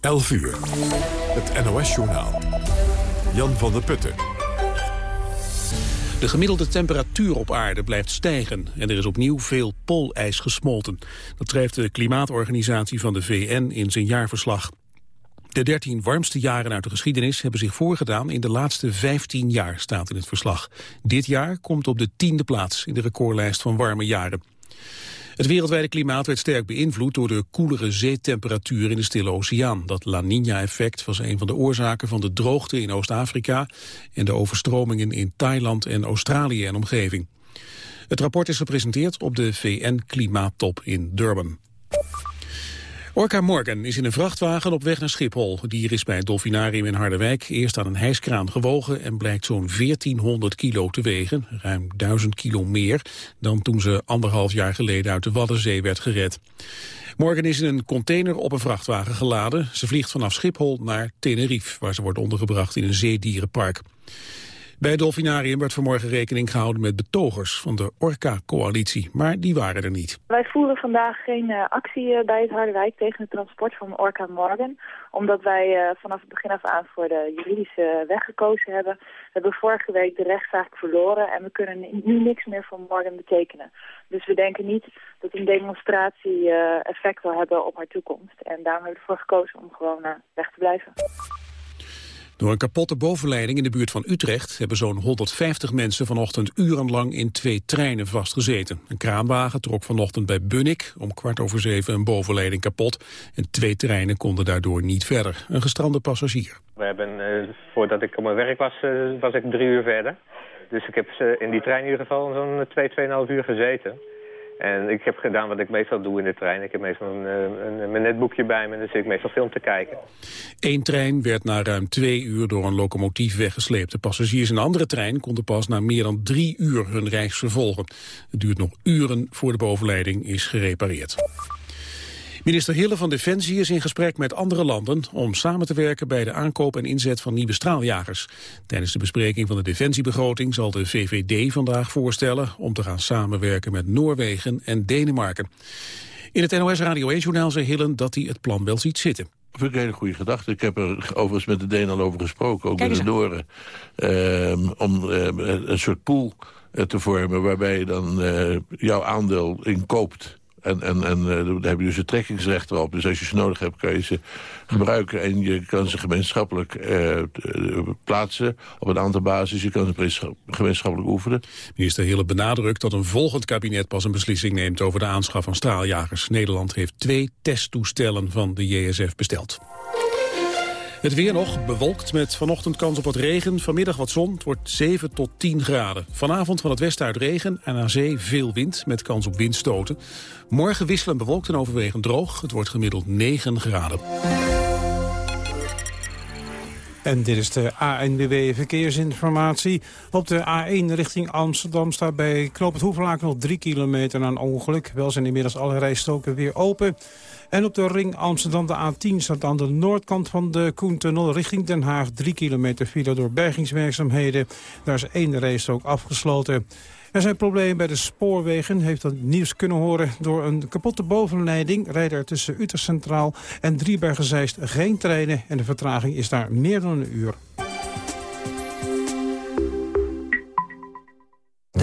11 uur. Het NOS-journaal. Jan van der Putten. De gemiddelde temperatuur op aarde blijft stijgen en er is opnieuw veel poolijs gesmolten. Dat schrijft de klimaatorganisatie van de VN in zijn jaarverslag. De 13 warmste jaren uit de geschiedenis hebben zich voorgedaan in de laatste 15 jaar, staat in het verslag. Dit jaar komt op de tiende plaats in de recordlijst van warme jaren. Het wereldwijde klimaat werd sterk beïnvloed door de koelere zeetemperatuur in de Stille Oceaan. Dat La Niña-effect was een van de oorzaken van de droogte in Oost-Afrika en de overstromingen in Thailand en Australië en omgeving. Het rapport is gepresenteerd op de VN-klimaattop in Durban. Orca Morgan is in een vrachtwagen op weg naar Schiphol. Het dier is bij het dolfinarium in Harderwijk eerst aan een hijskraan gewogen... en blijkt zo'n 1400 kilo te wegen, ruim 1000 kilo meer... dan toen ze anderhalf jaar geleden uit de Waddenzee werd gered. Morgan is in een container op een vrachtwagen geladen. Ze vliegt vanaf Schiphol naar Tenerife, waar ze wordt ondergebracht in een zeedierenpark. Bij het Dolfinarium werd vanmorgen rekening gehouden met betogers van de Orca-coalitie, maar die waren er niet. Wij voeren vandaag geen uh, actie uh, bij het Harderwijk tegen het transport van Orca Morgan, omdat wij uh, vanaf het begin af aan voor de juridische weg gekozen hebben. We hebben vorige week de rechtszaak verloren en we kunnen nu niks meer voor Morgan betekenen. Dus we denken niet dat een demonstratie effect zal hebben op haar toekomst. En daarom hebben we ervoor gekozen om gewoon weg te blijven. Door een kapotte bovenleiding in de buurt van Utrecht hebben zo'n 150 mensen vanochtend urenlang in twee treinen vastgezeten. Een kraanwagen trok vanochtend bij Bunnik om kwart over zeven een bovenleiding kapot en twee treinen konden daardoor niet verder. Een gestrande passagier. We hebben, uh, voordat ik op mijn werk was, uh, was ik drie uur verder. Dus ik heb uh, in die trein in ieder geval zo'n twee, tweeënhalf uur gezeten. En ik heb gedaan wat ik meestal doe in de trein. Ik heb meestal een, eh, een, een netboekje bij me en dan zit ik meestal film te kijken. Eén trein werd na ruim twee uur door een locomotief weggesleept. De passagiers in een andere trein konden pas na meer dan drie uur hun reis vervolgen. Het duurt nog uren voor de bovenleiding is gerepareerd. Minister Hille van Defensie is in gesprek met andere landen om samen te werken bij de aankoop en inzet van nieuwe straaljagers. Tijdens de bespreking van de defensiebegroting zal de VVD vandaag voorstellen om te gaan samenwerken met Noorwegen en Denemarken. In het NOS Radio 1-journaal zei Hillen dat hij het plan wel ziet zitten. Dat vind ik een hele goede gedachte. Ik heb er overigens met de Denen al over gesproken, ook met de Noren. Uh, om uh, een soort pool uh, te vormen waarbij je dan uh, jouw aandeel inkoopt. En, en, en uh, daar heb je dus het trekkingsrecht op. Dus als je ze nodig hebt, kan je ze gebruiken. En je kan ze gemeenschappelijk uh, plaatsen op een aantal basis. Je kan ze gemeenschappelijk oefenen. Minister Hille benadrukt dat een volgend kabinet pas een beslissing neemt over de aanschaf van straaljagers. Nederland heeft twee testtoestellen van de JSF besteld. Het weer nog, bewolkt met vanochtend kans op wat regen. Vanmiddag wat zon, het wordt 7 tot 10 graden. Vanavond van het westen uit regen en aan zee veel wind met kans op windstoten. Morgen wisselen bewolkt en overwegend droog. Het wordt gemiddeld 9 graden. En dit is de ANWB Verkeersinformatie. Op de A1 richting Amsterdam staat bij Knoop het Hoevelaak nog 3 kilometer na een ongeluk. Wel zijn inmiddels alle rijstoken weer open. En op de ring Amsterdam de A10 staat aan de noordkant van de Koentunnel richting Den Haag 3 kilometer file door bergingswerkzaamheden. Daar is één rijstrook afgesloten. Er zijn problemen bij de spoorwegen, heeft dat nieuws kunnen horen. Door een kapotte bovenleiding rijden er tussen Utrecht Centraal en Driebergen-Zeist geen treinen. En de vertraging is daar meer dan een uur.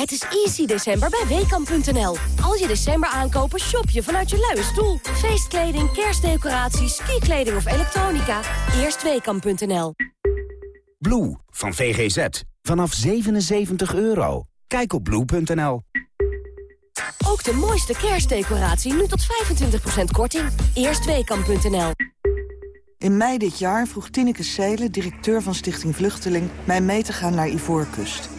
Het is easy december bij Weekamp.nl. Als je december aankopen, shop je vanuit je luie stoel. Feestkleding, kerstdecoraties, skikleding of elektronica. Eerst Weekamp.nl. Blue van VGZ. Vanaf 77 euro. Kijk op blue.nl. Ook de mooiste kerstdecoratie nu tot 25% korting. Eerst Weekamp.nl. In mei dit jaar vroeg Tineke Seelen, directeur van Stichting Vluchteling... mij mee te gaan naar Ivoorkust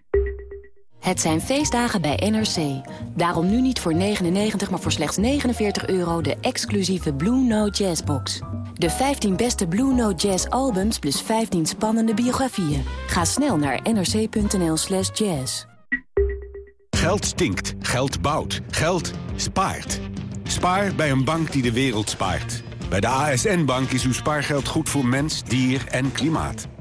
Het zijn feestdagen bij NRC. Daarom nu niet voor 99, maar voor slechts 49 euro de exclusieve Blue Note Jazz box. De 15 beste Blue Note Jazz albums plus 15 spannende biografieën. Ga snel naar nrc.nl slash jazz. Geld stinkt, geld bouwt, geld spaart. Spaar bij een bank die de wereld spaart. Bij de ASN-bank is uw spaargeld goed voor mens, dier en klimaat.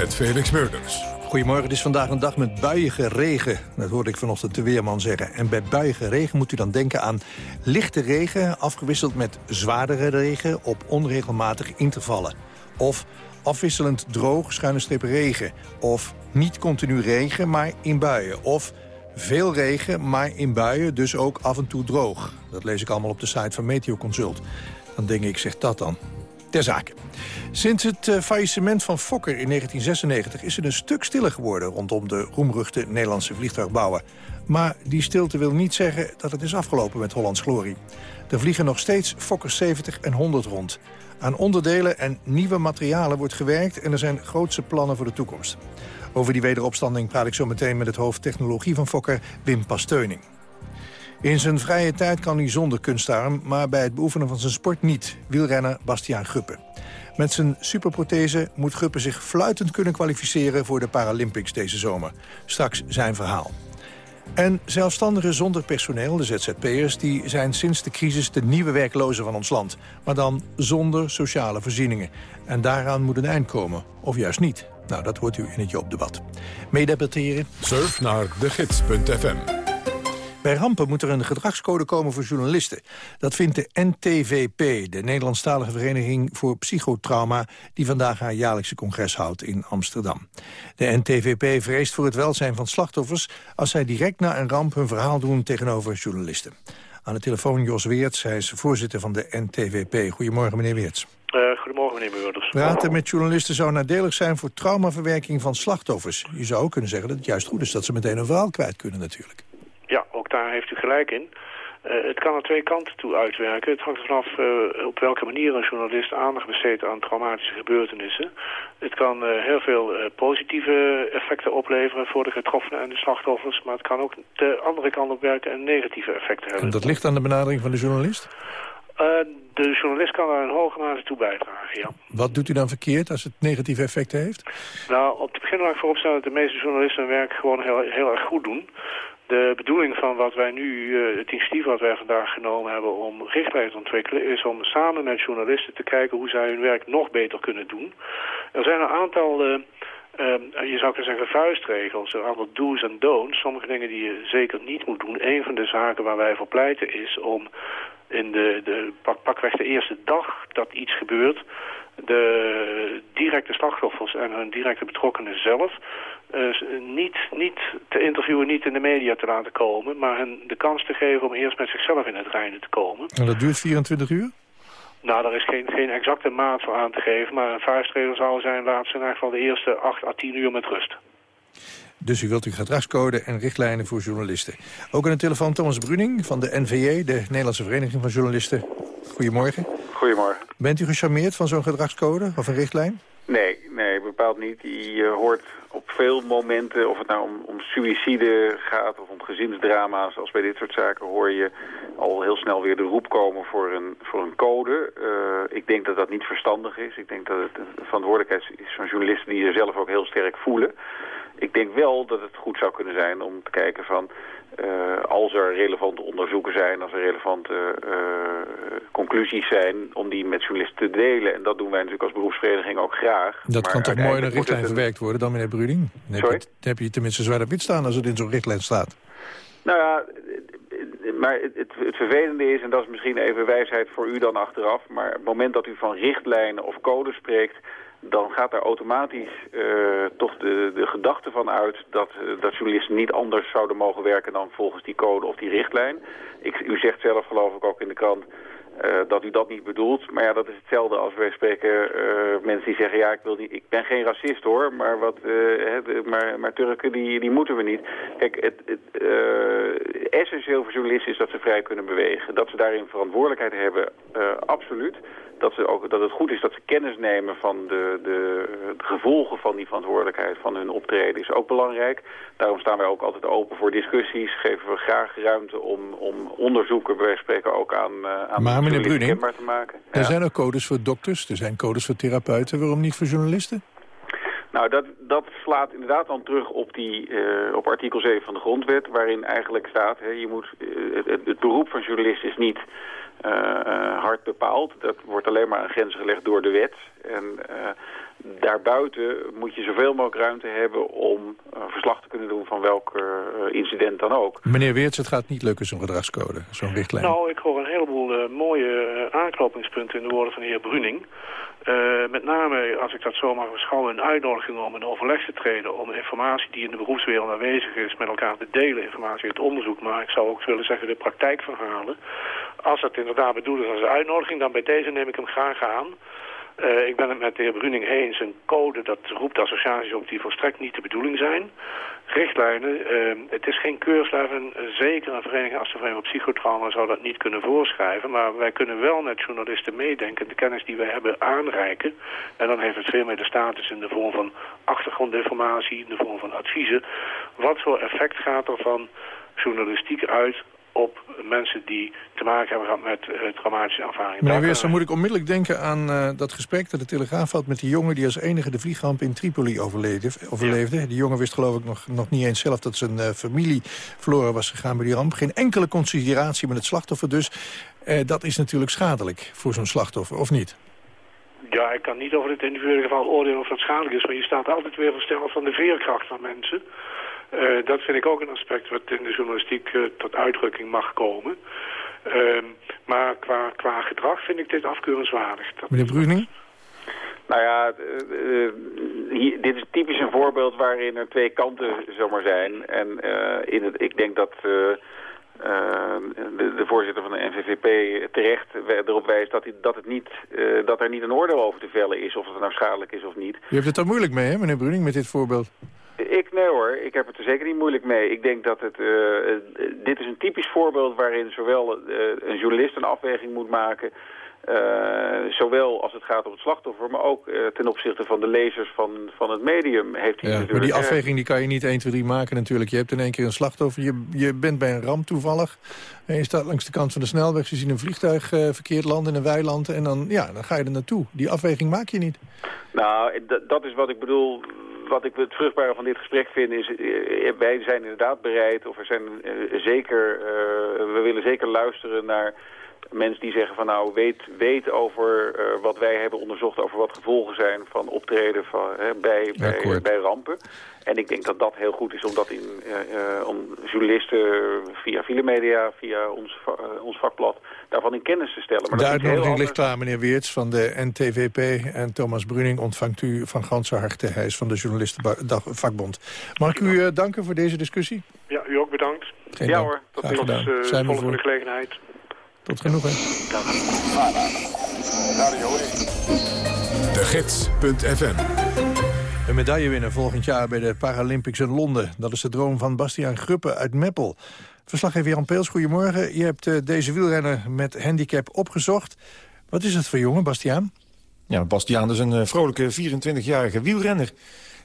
met Felix Meurders. Goedemorgen, het is vandaag een dag met buiige regen. Dat hoorde ik vanochtend de weerman zeggen. En bij buiige regen moet u dan denken aan lichte regen... afgewisseld met zwaardere regen op onregelmatige intervallen. Of afwisselend droog, schuine streep regen. Of niet continu regen, maar in buien. Of veel regen, maar in buien, dus ook af en toe droog. Dat lees ik allemaal op de site van Meteoconsult. Dan denk ik, zeg dat dan. Ter zake. Sinds het uh, faillissement van Fokker in 1996 is het een stuk stiller geworden... rondom de roemruchte Nederlandse vliegtuigbouwer. Maar die stilte wil niet zeggen dat het is afgelopen met Hollands glorie. Er vliegen nog steeds Fokker 70 en 100 rond. Aan onderdelen en nieuwe materialen wordt gewerkt... en er zijn grootse plannen voor de toekomst. Over die wederopstanding praat ik zo meteen met het hoofd technologie van Fokker, Wim Pasteuning. In zijn vrije tijd kan hij zonder kunstarm, maar bij het beoefenen van zijn sport niet. Wielrenner Bastiaan Guppe. Met zijn superprothese moet Guppe zich fluitend kunnen kwalificeren voor de Paralympics deze zomer. Straks zijn verhaal. En zelfstandigen zonder personeel, de ZZP'ers... die zijn sinds de crisis de nieuwe werklozen van ons land. Maar dan zonder sociale voorzieningen. En daaraan moet een eind komen, of juist niet. Nou, dat hoort u in het Joopdebat. Meedebatteren? Surf naar degids.fm. Bij rampen moet er een gedragscode komen voor journalisten. Dat vindt de NTVP, de Nederlandstalige Vereniging voor Psychotrauma... die vandaag haar jaarlijkse congres houdt in Amsterdam. De NTVP vreest voor het welzijn van slachtoffers... als zij direct na een ramp hun verhaal doen tegenover journalisten. Aan de telefoon Jos Weerts, hij is voorzitter van de NTVP. Goedemorgen, meneer Weerts. Uh, goedemorgen, meneer Meurders. Praten met journalisten zou nadelig zijn voor traumaverwerking van slachtoffers. Je zou ook kunnen zeggen dat het juist goed is dat ze meteen een verhaal kwijt kunnen natuurlijk. Ook daar heeft u gelijk in. Uh, het kan er twee kanten toe uitwerken. Het hangt er vanaf uh, op welke manier een journalist aandacht besteedt aan traumatische gebeurtenissen. Het kan uh, heel veel positieve effecten opleveren voor de getroffenen en de slachtoffers. Maar het kan ook de andere kant op werken en negatieve effecten hebben. En dat ligt aan de benadering van de journalist? de journalist kan daar in hoge mate toe bijdragen, ja. Wat doet u dan verkeerd als het negatieve effecten heeft? Nou, op het begin laat ik vooropstellen dat de meeste journalisten hun werk gewoon heel, heel erg goed doen. De bedoeling van wat wij nu, uh, het initiatief wat wij vandaag genomen hebben om richtlijnen te ontwikkelen, is om samen met journalisten te kijken hoe zij hun werk nog beter kunnen doen. Er zijn een aantal, uh, uh, je zou kunnen zeggen, vuistregels, een aantal do's en don'ts. Sommige dingen die je zeker niet moet doen. Een van de zaken waar wij voor pleiten is om in de, de pak, pakweg de eerste dag dat iets gebeurt, de directe slachtoffers en hun directe betrokkenen zelf uh, niet, niet te interviewen, niet in de media te laten komen... maar hen de kans te geven om eerst met zichzelf in het reinen te komen. En dat duurt 24 uur? Nou, daar is geen, geen exacte maat voor aan te geven... maar een vuistregel zou zijn, laat ze in ieder geval de eerste 8 à 10 uur met rust. Dus u wilt uw gedragscode en richtlijnen voor journalisten. Ook aan de telefoon Thomas Bruning van de NVJ, de Nederlandse Vereniging van Journalisten. Goedemorgen. Goedemorgen. Bent u gecharmeerd van zo'n gedragscode of een richtlijn? Nee, nee, bepaald niet. Die uh, hoort op veel momenten, of het nou om, om suïcide gaat of om gezinsdrama's, als bij dit soort zaken, hoor je al heel snel weer de roep komen voor een, voor een code. Uh, ik denk dat dat niet verstandig is. Ik denk dat het een verantwoordelijkheid is van journalisten die er zelf ook heel sterk voelen. Ik denk wel dat het goed zou kunnen zijn om te kijken van... Uh, als er relevante onderzoeken zijn, als er relevante uh, conclusies zijn... om die met journalisten te delen. En dat doen wij natuurlijk als beroepsvereniging ook graag. Dat kan toch mooi in een richtlijn verwerkt worden dan, meneer Bruding? Dan heb, je, dan heb je tenminste zwaar op wit staan als het in zo'n richtlijn staat. Nou ja, maar het, het, het, vervelende is, en dat is misschien even wijsheid voor u dan achteraf... maar het moment dat u van richtlijnen of codes spreekt dan gaat er automatisch uh, toch de, de gedachte van uit dat, uh, dat journalisten niet anders zouden mogen werken dan volgens die code of die richtlijn. Ik, u zegt zelf geloof ik ook in de krant uh, dat u dat niet bedoelt. Maar ja, dat is hetzelfde als wij spreken mensen die zeggen... ja, ik, wil niet, ik ben geen racist hoor, maar, wat, maar, maar Turken die, die moeten we niet. Kijk, het, het essentieel voor journalisten is dat ze vrij kunnen bewegen. Dat ze daarin verantwoordelijkheid hebben, absoluut dat, ze ook, dat het goed is dat ze kennis nemen van de, de, de, gevolgen van die verantwoordelijkheid van hun optreden is ook belangrijk. Daarom staan wij ook altijd open voor discussies. Geven we graag ruimte om, om onderzoeken bij spreken ook aan, uh, aan maar, meneer Bruning, te maken. Er zijn ook codes voor dokters, er zijn codes voor therapeuten. Waarom niet voor journalisten? Nou, dat, dat slaat inderdaad dan terug op, die, uh, op artikel 7 van de grondwet... waarin eigenlijk staat, hè, je moet, uh, het, het, beroep van journalist is niet hard bepaald. Dat wordt alleen maar aan grenzen gelegd door de wet. En uh, daarbuiten moet je zoveel mogelijk ruimte hebben om uh, verslag te kunnen doen van welk incident dan ook. Meneer Weerts, het gaat niet lukken zo'n gedragscode, zo'n richtlijn. Nou, ik hoor een heleboel mooie aanknopingspunten in de woorden van de heer Bruning. Uh, met name, als ik dat zo mag beschouwen, een uitnodiging om in overleg te treden... om informatie die in de beroepswereld aanwezig is met elkaar te delen. Informatie uit onderzoek, maar ik zou ook willen zeggen de praktijkverhalen. Als dat inderdaad bedoeld is als een uitnodiging, dan bij deze neem ik hem graag aan... Uh, ik ben het met de heer Bruning eens. Een code, dat roept associaties op die volstrekt niet de bedoeling zijn. Richtlijnen, uh, het is geen keurslijf zeker een vereniging als de Vereniging op Psychotrauma zou dat niet kunnen voorschrijven. Maar wij kunnen wel met journalisten meedenken, de kennis die wij hebben aanreiken. En dan heeft het veel meer de status in de vorm van achtergrondinformatie, in de vorm van adviezen. Wat voor effect gaat er van journalistiek uit op mensen die te maken hebben gehad met uh, traumatische ervaringen. Meneer Weers, dan moet ik onmiddellijk denken aan uh, dat gesprek dat de Telegraaf had met die jongen die als enige de vliegramp in Tripoli overleefde. overleefde. Ja. Die jongen wist geloof ik nog, nog niet eens zelf dat zijn uh, familie verloren was gegaan bij die ramp. Geen enkele consideratie met het slachtoffer dus. dat is natuurlijk schadelijk voor zo'n slachtoffer, of niet? Ja, ik kan niet over het individuele geval oordelen of dat schadelijk is, maar je staat altijd weer versteld van de veerkracht van mensen. Uh, dat vind ik ook een aspect wat in de journalistiek uh, tot uitdrukking mag komen. Uh, maar qua, qua gedrag vind ik dit afkeurenswaardig. Dat Meneer Bruning? Nou ja, hier, dit is typisch een voorbeeld waarin er twee kanten zomaar zijn. En in het, ik denk dat de, de, voorzitter van de NVVP terecht erop wijst dat, hij, dat, het niet, dat er niet een oordeel over te vellen is of het nou schadelijk is of niet. U heeft het er moeilijk mee, hè, meneer Bruning, met dit voorbeeld? Ik, nee hoor, ik heb het er zeker niet moeilijk mee. Ik denk dat het, uh, dit is een typisch voorbeeld waarin zowel uh, een journalist een afweging moet maken... Uh, zowel als het gaat om het slachtoffer, maar ook uh, ten opzichte van de lezers van, van het medium. Heeft hij ja, maar die afweging die kan je niet 1, 2, 3 maken natuurlijk. Je hebt in één keer een slachtoffer, je, je bent bij een ramp toevallig. En je staat langs de kant van de snelweg, je ziet een vliegtuig uh, verkeerd landen in een weiland. En dan, ja, dan ga je er naartoe. Die afweging maak je niet. Nou, dat is wat ik bedoel wat ik het vruchtbare van dit gesprek vind is... Uh, wij zijn inderdaad bereid, of we zijn uh, zeker... Uh, we willen zeker luisteren naar mensen die zeggen van nou weet, weet over uh, wat wij hebben onderzocht over wat gevolgen zijn van optreden van, hè, bij, bij, bij, rampen. En ik denk dat dat heel goed is om dat in, uh, uh, om journalisten via Filemedia, via ons, ons vakblad, daarvan in kennis te stellen. Maar de uitnodiging ligt klaar, meneer Weerts van de NTVP. En Thomas Bruning ontvangt u van ganse harte. Hij is van de Journalistenvakbond. Mag ik u danken voor deze discussie? Ja, u ook bedankt. Geen ja dank. hoor, tot de volgende gelegenheid. Tot genoeg, hè? De Gids.fm Een medaille winnen volgend jaar bij de Paralympics in Londen. Dat is de droom van Bastiaan Gruppe uit Meppel. Verslaggever Jan Peels, goedemorgen. Je hebt uh, deze wielrenner met handicap opgezocht. Wat is het voor jongen, Bastiaan? Ja, Bastiaan is een uh, vrolijke 24-jarige wielrenner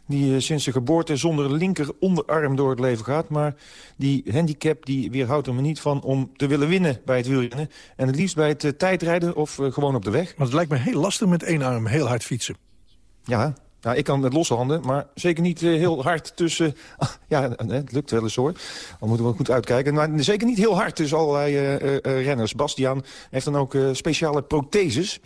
die eh, sinds zijn geboorte zonder linker onderarm door het leven gaat. Maar die handicap die weerhoudt hem er niet van om te willen winnen bij het wielrennen. En het liefst bij het uh, tijdrijden of uh, gewoon op de weg. Maar het lijkt me heel lastig met één arm heel hard fietsen. Ja, nou, ik kan met losse handen, maar zeker niet uh, heel hard tussen... Uh, ja, het lukt wel eens hoor. Dan moeten we goed uitkijken. Maar zeker niet heel hard tussen allerlei uh, renners. Bastiaan heeft dan ook speciale protheses.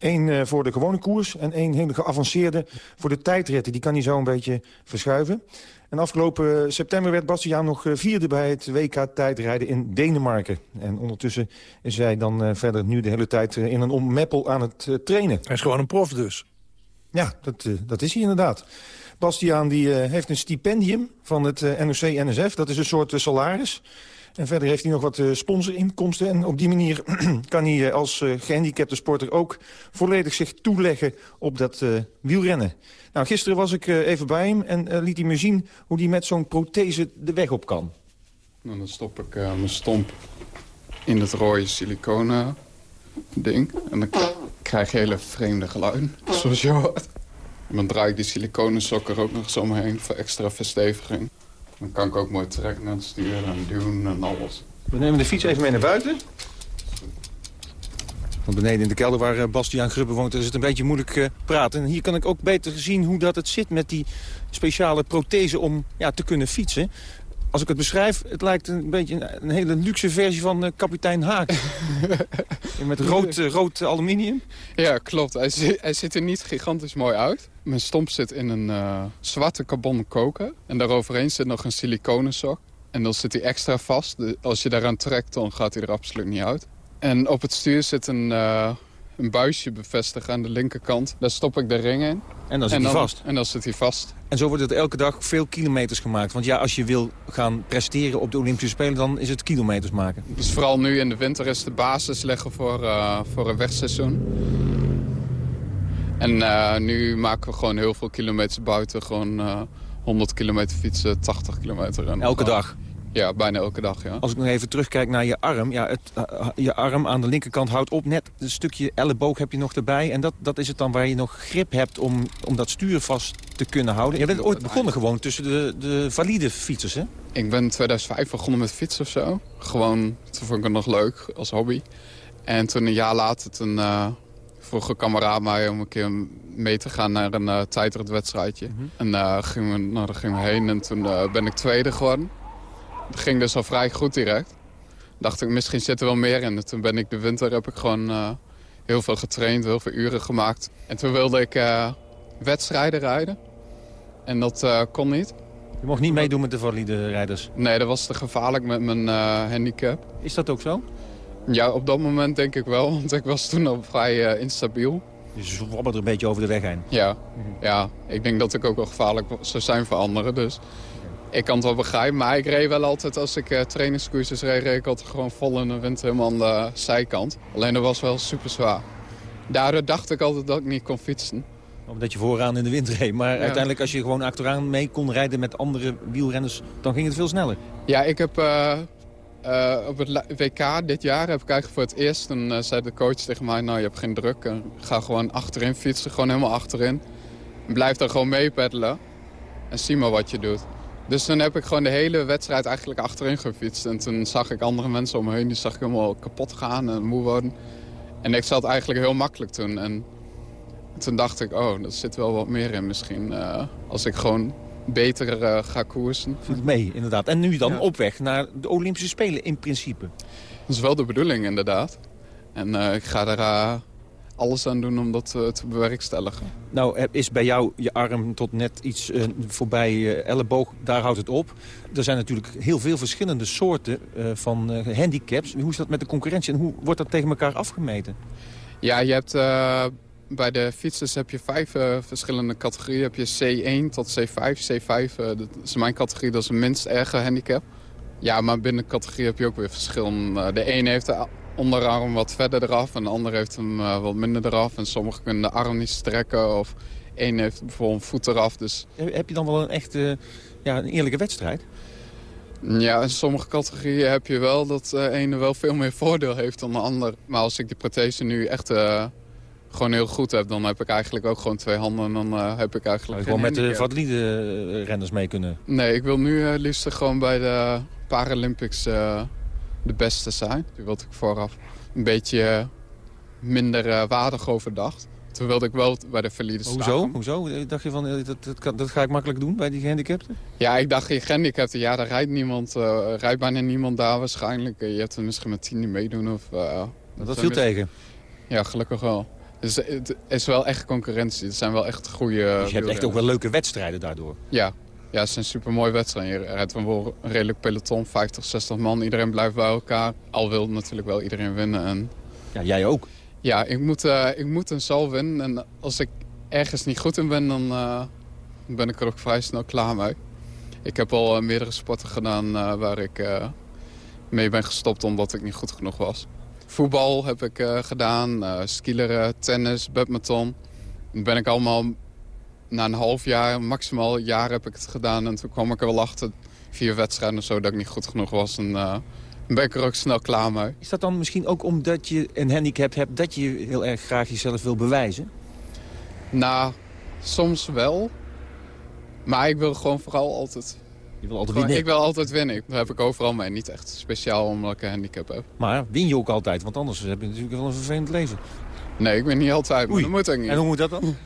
Eén uh, voor de gewone koers en één hele geavanceerde voor de tijdritten. Die kan hij zo een beetje verschuiven. En afgelopen september werd Bastiaan nog vierde bij het WK-tijdrijden in Denemarken. En ondertussen is hij dan verder nu de hele tijd in een ommeppel aan het trainen. Hij is gewoon een prof dus. Ja, dat, dat is hij inderdaad. Bastiaan die, heeft een stipendium van het NOC-NSF. Dat is een soort salaris. En verder heeft hij nog wat uh, sponsorinkomsten. En op die manier kan hij uh, als uh, gehandicapte sporter ook volledig zich toeleggen op dat wielrennen. Nou, gisteren was ik even bij hem en liet hij me zien hoe hij met zo'n prothese de weg op kan. Nou, dan stop ik mijn stomp in het rode siliconen ding. En dan krijg je hele vreemde geluiden, zoals je hoort. En dan draai ik die siliconen sokker ook nog eens omheen voor extra versteviging. Dan kan ik ook mooi trekken en sturen en duwen en alles. We nemen de fiets even mee naar buiten. Want beneden in de kelder waar eh, Bastiaan Grubbe woont... is het een beetje moeilijk uh, praten. En hier kan ik ook beter zien hoe dat het zit met die speciale prothese... om ja, te kunnen fietsen als ik het beschrijf, het lijkt een beetje een, hele luxe versie van uh, kapitein Haak. Met rood, uh, rood aluminium. Ja, klopt. Hij, zit, hij ziet er niet gigantisch mooi uit. Mijn stomp zit in een uh, zwarte carbon koker. En daaroverheen zit nog een siliconen sok. En dan zit hij extra vast. Als je daaraan trekt, dan gaat hij er absoluut niet uit. En op het stuur zit een een buisje bevestigen aan de linkerkant. Daar stop ik de ring in. En dan zit hij vast? En dan zit hij vast. En zo wordt het elke dag veel kilometers gemaakt. Want ja, als je wil gaan presteren op de Olympische Spelen... dan is het kilometers maken. Dus vooral nu in de winter is de basis leggen voor, uh, voor een wegseizoen. En uh, nu maken we gewoon heel veel kilometers buiten. Gewoon uh, 100 kilometer fietsen, 80 kilometer. En elke dag? Ja, bijna elke dag, ja. Als ik nog even terugkijk naar je arm. Ja, het, uh, je arm aan de linkerkant houdt op. Net een stukje elleboog heb je nog erbij. En dat, dat is het dan waar je nog grip hebt om, om dat stuur vast te kunnen houden. Je bent ooit begonnen gewoon tussen de, de valide fietsers, hè? Ik ben in 2005 begonnen met fietsen of zo. Gewoon, toen vond ik het nog leuk als hobby. En toen een jaar later, toen uh, vroeg een kameraad mij om een keer mee te gaan naar een uh, tijdritwedstrijdje. Mm -hmm. En uh, gingen we, nou, daar gingen we heen en toen ben ik tweede geworden. Het ging dus al vrij goed direct. Dacht ik, misschien zit er wel meer in. toen ben ik de winter heb ik gewoon heel veel getraind, heel veel uren gemaakt. En toen wilde ik wedstrijden rijden. En dat kon niet. Je mocht niet meedoen met de valide rijders? Nee, dat was te gevaarlijk met mijn handicap. Is dat ook zo? Ja, op dat moment denk ik wel. Want ik was toen al vrij instabiel. Je zwabbert er een beetje over de weg heen? Ja, ja, ik denk dat ik ook wel gevaarlijk zou zijn voor anderen. Dus ik kan het wel begrijpen, maar ik reed wel altijd als ik uh, trainingscursus reed, reed ik altijd gewoon vol in de wind helemaal aan de zijkant. Alleen dat was wel super zwaar. Daardoor dacht ik altijd dat ik niet kon fietsen. Omdat je vooraan in de wind reed. Maar ja. uiteindelijk als je gewoon achteraan mee kon rijden met andere wielrenners, dan ging het veel sneller. Ja, ik heb uh, uh, op het WK dit jaar heb ik eigenlijk voor het eerst, toen zei de coach tegen mij, nou je hebt geen druk. En ga gewoon achterin fietsen, gewoon helemaal achterin. Blijf dan gewoon mee peddelen en zie maar wat je doet. Dus toen heb ik gewoon de hele wedstrijd eigenlijk achterin gefietst. En toen zag ik andere mensen om me heen, die zag ik helemaal kapot gaan en moe worden. En ik zat eigenlijk heel makkelijk toen. En toen dacht ik, oh, er zit wel wat meer in misschien. Als ik gewoon beter uh, ga koersen. Mee, inderdaad. En nu dan ja. op weg naar de Olympische Spelen in principe. Dat is wel de bedoeling, inderdaad. En uh, ik ga daar alles aan doen om dat te bewerkstelligen. Nou, is bij jou je arm tot net iets uh, voorbij uh, elleboog, daar houdt het op. Er zijn natuurlijk heel veel verschillende soorten van handicaps. Hoe is dat met de concurrentie en hoe wordt dat tegen elkaar afgemeten? Ja, je hebt bij de fietsers heb je vijf verschillende categorieën. Heb je C1 tot C5. C5, dat is mijn categorie, dat is een minst erge handicap. Ja, maar binnen de categorie heb je ook weer verschillen. de ene heeft de onderarm wat verder eraf en de ander heeft hem uh, wat minder eraf. En sommigen kunnen de arm niet strekken of één heeft bijvoorbeeld een voet eraf. Dus... Heb je dan wel een echte ja, een eerlijke wedstrijd? Ja, in sommige categorieën heb je wel dat de ene wel veel meer voordeel heeft dan de ander. Maar als ik die prothese nu echt gewoon heel goed heb, dan heb ik eigenlijk ook gewoon twee handen. En dan uh, heb ik eigenlijk Gewoon met de valide renners mee kunnen? Nee, ik wil nu liefst gewoon bij de Paralympics de beste zijn. Toen wilde ik vooraf een beetje minder uh, waardig overdacht. Toen wilde ik wel bij de valide staan. Hoezo? Hoezo? Dacht je van, dat, dat, dat, dat, ga ik makkelijk doen bij die gehandicapten? Ja, ik dacht, je gehandicapten, ja, daar rijdt niemand, uh, rijdt bijna niemand daar waarschijnlijk. Je hebt er misschien met tien niet meedoen. Of, uh, dat viel tegen? Ja, gelukkig wel. Dus het is wel echt concurrentie. Het zijn wel echt goede... Dus je hebt echt ook wel leuke wedstrijden daardoor? Ja, Ja, het is een super mooie wedstrijd. Je rijdt van een redelijk peloton, 50, 60 man. Iedereen blijft bij elkaar. Al wil natuurlijk wel iedereen winnen. En... Ja, jij ook. Ja, ik moet, uh, ik moet en zal winnen. En als ik ergens niet goed in ben, dan uh, ben ik er ook vrij snel klaar mee. Ik heb al uh, meerdere sporten gedaan waar ik mee ben gestopt omdat ik niet goed genoeg was. Voetbal heb ik gedaan, skileren, tennis, badminton. Dan ben ik allemaal na een half jaar, maximaal een jaar heb ik het gedaan. En toen kwam ik er wel achter, vier wedstrijden of zo, dat ik niet goed genoeg was. En uh, ben ik er ook snel klaar mee. Is dat dan misschien ook omdat je een handicap hebt... dat je heel erg graag jezelf wil bewijzen? Nou, soms wel. Maar ik wil gewoon vooral altijd... Je wil altijd winnen? Ik wil altijd winnen. Dat heb ik overal mee. Niet echt speciaal omdat ik een handicap heb. Maar win je ook altijd? Want anders heb je natuurlijk wel een vervelend leven. Nee, ik ben niet altijd. Maar dat moet niet. En hoe moet dat dan?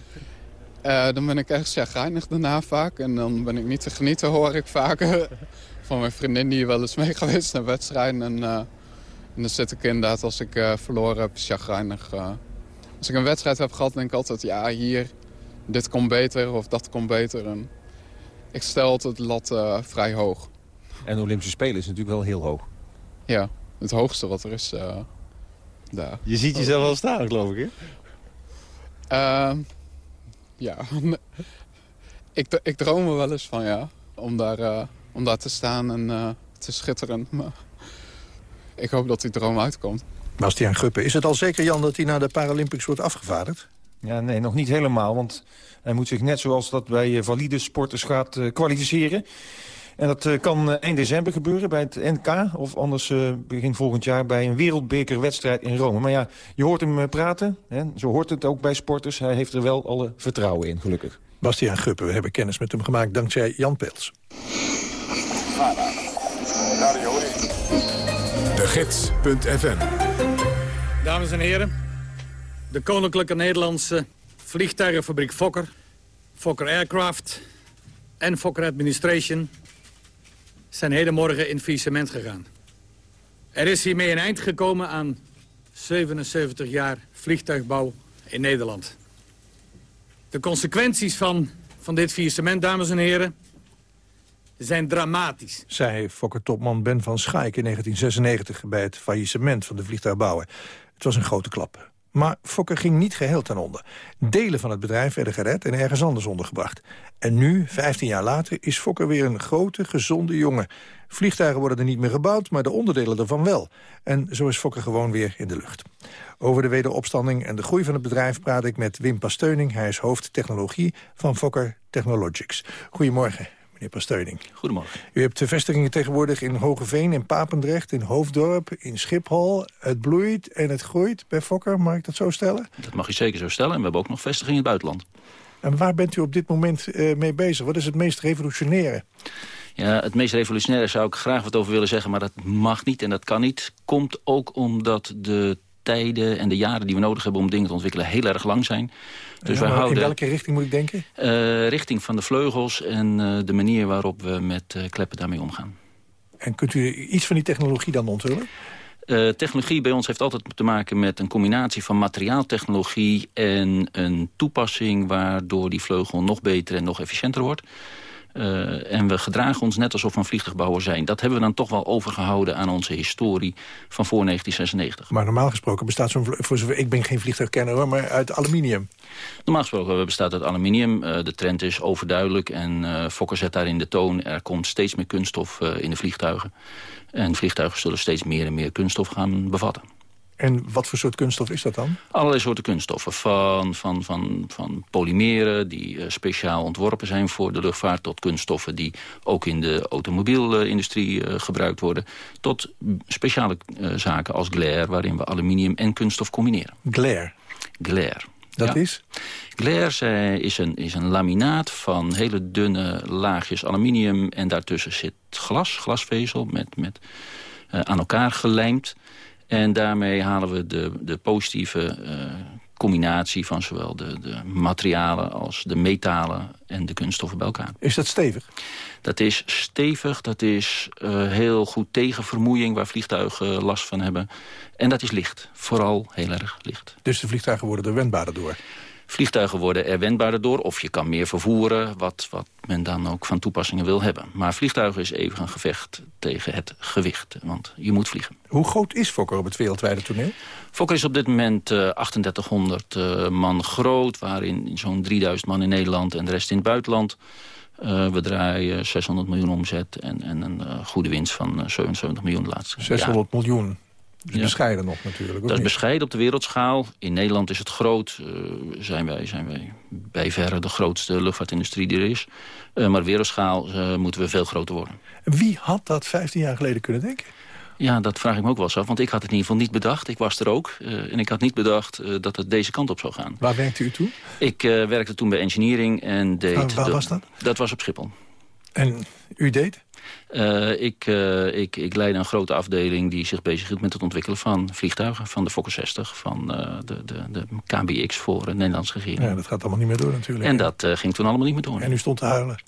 Uh, dan ben ik echt chagrijnig daarna vaak. En dan ben ik niet te genieten, hoor ik vaak. van mijn vriendin die wel eens mee geweest naar wedstrijden. En, uh, en dan zit ik inderdaad, als ik uh, verloren heb, chagrijnig. als ik een wedstrijd heb gehad, denk ik altijd... ja, hier, dit komt beter of dat komt beter. En ik stel altijd de lat vrij hoog. En de Olympische Spelen is natuurlijk wel heel hoog. Ja, het hoogste wat er is daar. Je ziet jezelf wel staan, geloof ik, hè? Ehm, ja. ik, ik droom er wel eens van, ja. Om daar, uh, om daar te staan en uh, te schitteren. Maar ik hoop dat die droom uitkomt. Bastiaan Guppen, is het al zeker, Jan, dat hij naar de Paralympics wordt afgevaardigd? Ja, nee, nog niet helemaal. Want hij moet zich net zoals dat bij valide sporters gaat uh, kwalificeren. En dat uh, kan uh, 1 december gebeuren bij het NK. Of anders uh, begin volgend jaar bij een wereldbekerwedstrijd in Rome. Maar ja, je hoort hem praten. Hè? Zo hoort het ook bij sporters. Hij heeft er wel alle vertrouwen in, gelukkig. Bastiaan Guppen, we hebben kennis met hem gemaakt dankzij Jan Peels. De Gids.fm Dames en heren, de Koninklijke Nederlandse Vliegtuigenfabriek Fokker... Fokker Aircraft en Fokker Administration zijn hedenmorgen in faillissement gegaan. Er is hiermee een eind gekomen aan 77 jaar vliegtuigbouw in Nederland. De consequenties van, van dit faillissement, dames en heren, zijn dramatisch. Zei Fokker-topman Ben van Schaik in 1996 bij het faillissement van de vliegtuigbouwer. Het was een grote klap. Maar Fokker ging niet geheel ten onder. Delen van het bedrijf werden gered en ergens anders ondergebracht. En nu, 15 jaar later, is Fokker weer een grote, gezonde jongen. Vliegtuigen worden er niet meer gebouwd, maar de onderdelen ervan wel. En zo is Fokker gewoon weer in de lucht. Over de wederopstanding en de groei van het bedrijf praat ik met Wim Pasteuning. Hij is hoofd technologie van Fokker Technologics. Goedemorgen meneer Pasteuning. Goedemorgen. U hebt de vestigingen tegenwoordig in Hogeveen, in Papendrecht, in Hoofddorp, in Schiphol. Het bloeit en het groeit bij Fokker, mag ik dat zo stellen? Dat mag je zeker zo stellen. En we hebben ook nog vestigingen in het buitenland. En waar bent u op dit moment uh, mee bezig? Wat is het meest revolutionaire? Ja, het meest revolutionaire zou ik graag wat over willen zeggen... maar dat mag niet en dat kan niet. Komt ook omdat de tijden en de jaren die we nodig hebben om dingen te ontwikkelen heel erg lang zijn. Dus ja, houden, in welke richting moet ik denken? Uh, richting van de vleugels en uh, de manier waarop we met uh, kleppen daarmee omgaan. En kunt u iets van die technologie dan onthullen? Technologie bij ons heeft altijd te maken met een combinatie van materiaaltechnologie en een toepassing waardoor die vleugel nog beter en nog efficiënter wordt. Uh, en we gedragen ons net alsof we een vliegtuigbouwer zijn. Dat hebben we dan toch wel overgehouden aan onze historie van voor 1996. Maar normaal gesproken bestaat zo'n... voor zover Ik ben geen vliegtuigkenner hoor, maar uit aluminium. Normaal gesproken bestaat uit aluminium. Uh, de trend is overduidelijk en uh, Fokker zet daarin de toon. Er komt steeds meer kunststof in de vliegtuigen. En vliegtuigen zullen steeds meer en meer kunststof gaan bevatten. En wat voor soort kunststof is dat dan? Allerlei soorten kunststoffen. Van, van, van, van polymeren die uh, speciaal ontworpen zijn voor de luchtvaart... tot kunststoffen die ook in de automobielindustrie uh, gebruikt worden... tot speciale uh, zaken als glare, waarin we aluminium en kunststof combineren. Glare? Glare. Dat ja. is? Glare is een, is een laminaat van hele dunne laagjes aluminium... en daartussen zit glas, glasvezel, met, met, aan elkaar gelijmd... En daarmee halen we de, de positieve uh, combinatie van zowel de, de materialen als de metalen en de kunststoffen bij elkaar. Is dat stevig? Dat is stevig, dat is uh, heel goed tegen vermoeiing waar vliegtuigen last van hebben. En dat is licht, vooral heel erg licht. Dus de vliegtuigen worden er wendbaarder door? Vliegtuigen worden er wendbaarder door of je kan meer vervoeren... Wat, wat men dan ook van toepassingen wil hebben. Maar vliegtuigen is even een gevecht tegen het gewicht, want je moet vliegen. Hoe groot is Fokker op het wereldwijde toneel? Fokker is op dit moment uh, 3800 uh, man groot... waarin zo'n 3000 man in Nederland en de rest in het buitenland... Uh, we draaien 600 miljoen omzet en, en een goede winst van uh, 77 miljoen de laatste 600 jaar. miljoen? Dus ja. bescheiden nog natuurlijk. Dat is bescheiden op de wereldschaal. In Nederland is het groot. zijn, wij, zijn wij bij verre de grootste luchtvaartindustrie die er is. maar wereldschaal moeten we veel groter worden. Wie had dat 15 jaar geleden kunnen denken? Ja, dat vraag ik me ook wel eens af. Want ik had het in ieder geval niet bedacht. Ik was er ook. Uh, en ik had niet bedacht uh, dat het deze kant op zou gaan. Waar werkte u toen? Ik uh, werkte toen bij engineering en deed... Waar, waar was dat? Dat was op Schiphol. En u deed? Uh, ik, uh, ik, ik leid een grote afdeling die zich bezighield met het ontwikkelen van vliegtuigen. Van de Fokker 60, van uh, de, de, de KBX voor de Nederlandse regering. Ja, dat gaat allemaal niet meer door natuurlijk. En dat ging toen allemaal niet meer door. En u stond te huilen?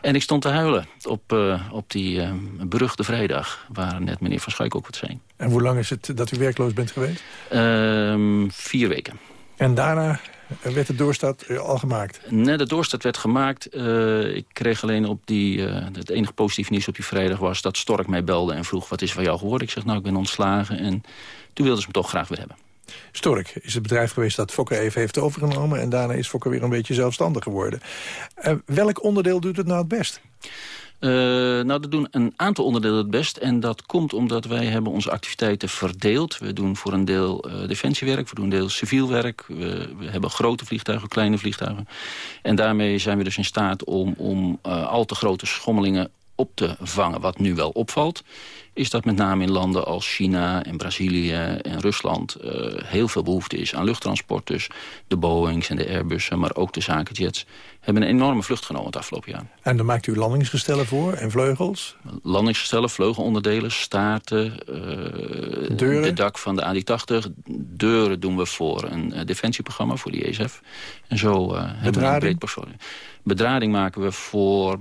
En ik stond te huilen op, op die beruchte vrijdag, waar net meneer Van Schuik ook wat zei. En hoe lang is het dat u werkloos bent geweest? Ehm, vier weken. En daarna werd de doorstart al gemaakt? Nee, de doorstart werd gemaakt. Uh, ik kreeg alleen op die... Uh, het enige positieve nieuws op die vrijdag was dat Stork mij belde en vroeg... wat is van jou geworden? Ik zeg, nou, ik ben ontslagen. En toen wilden ze me toch graag weer hebben. Stork is het bedrijf geweest dat Fokker even heeft overgenomen... en daarna is Fokker weer een beetje zelfstandig geworden. Uh, welk onderdeel doet het nou het best? Uh, nou, dat doen een aantal onderdelen het best. En dat komt omdat wij hebben onze activiteiten verdeeld. We doen voor een deel uh, defensiewerk, we doen een deel civiel werk. We, hebben grote vliegtuigen, kleine vliegtuigen. En daarmee zijn we dus in staat om, om uh, al te grote schommelingen op te vangen. Wat nu wel opvalt, is dat met name in landen als China en Brazilië en Rusland... Uh, heel veel behoefte is aan luchttransport. Dus de Boeings en de Airbussen, maar ook de zakenjets... hebben een enorme vlucht genomen het afgelopen jaar. En dan maakt u landingsgestellen voor en vleugels? Landingsgestellen, vleugelonderdelen, staarten, uh, Deuren? de dak van de AD-80. Deuren doen we voor een uh, defensieprogramma, voor de ESF. En zo hebben we een breed. Bedrading maken we voor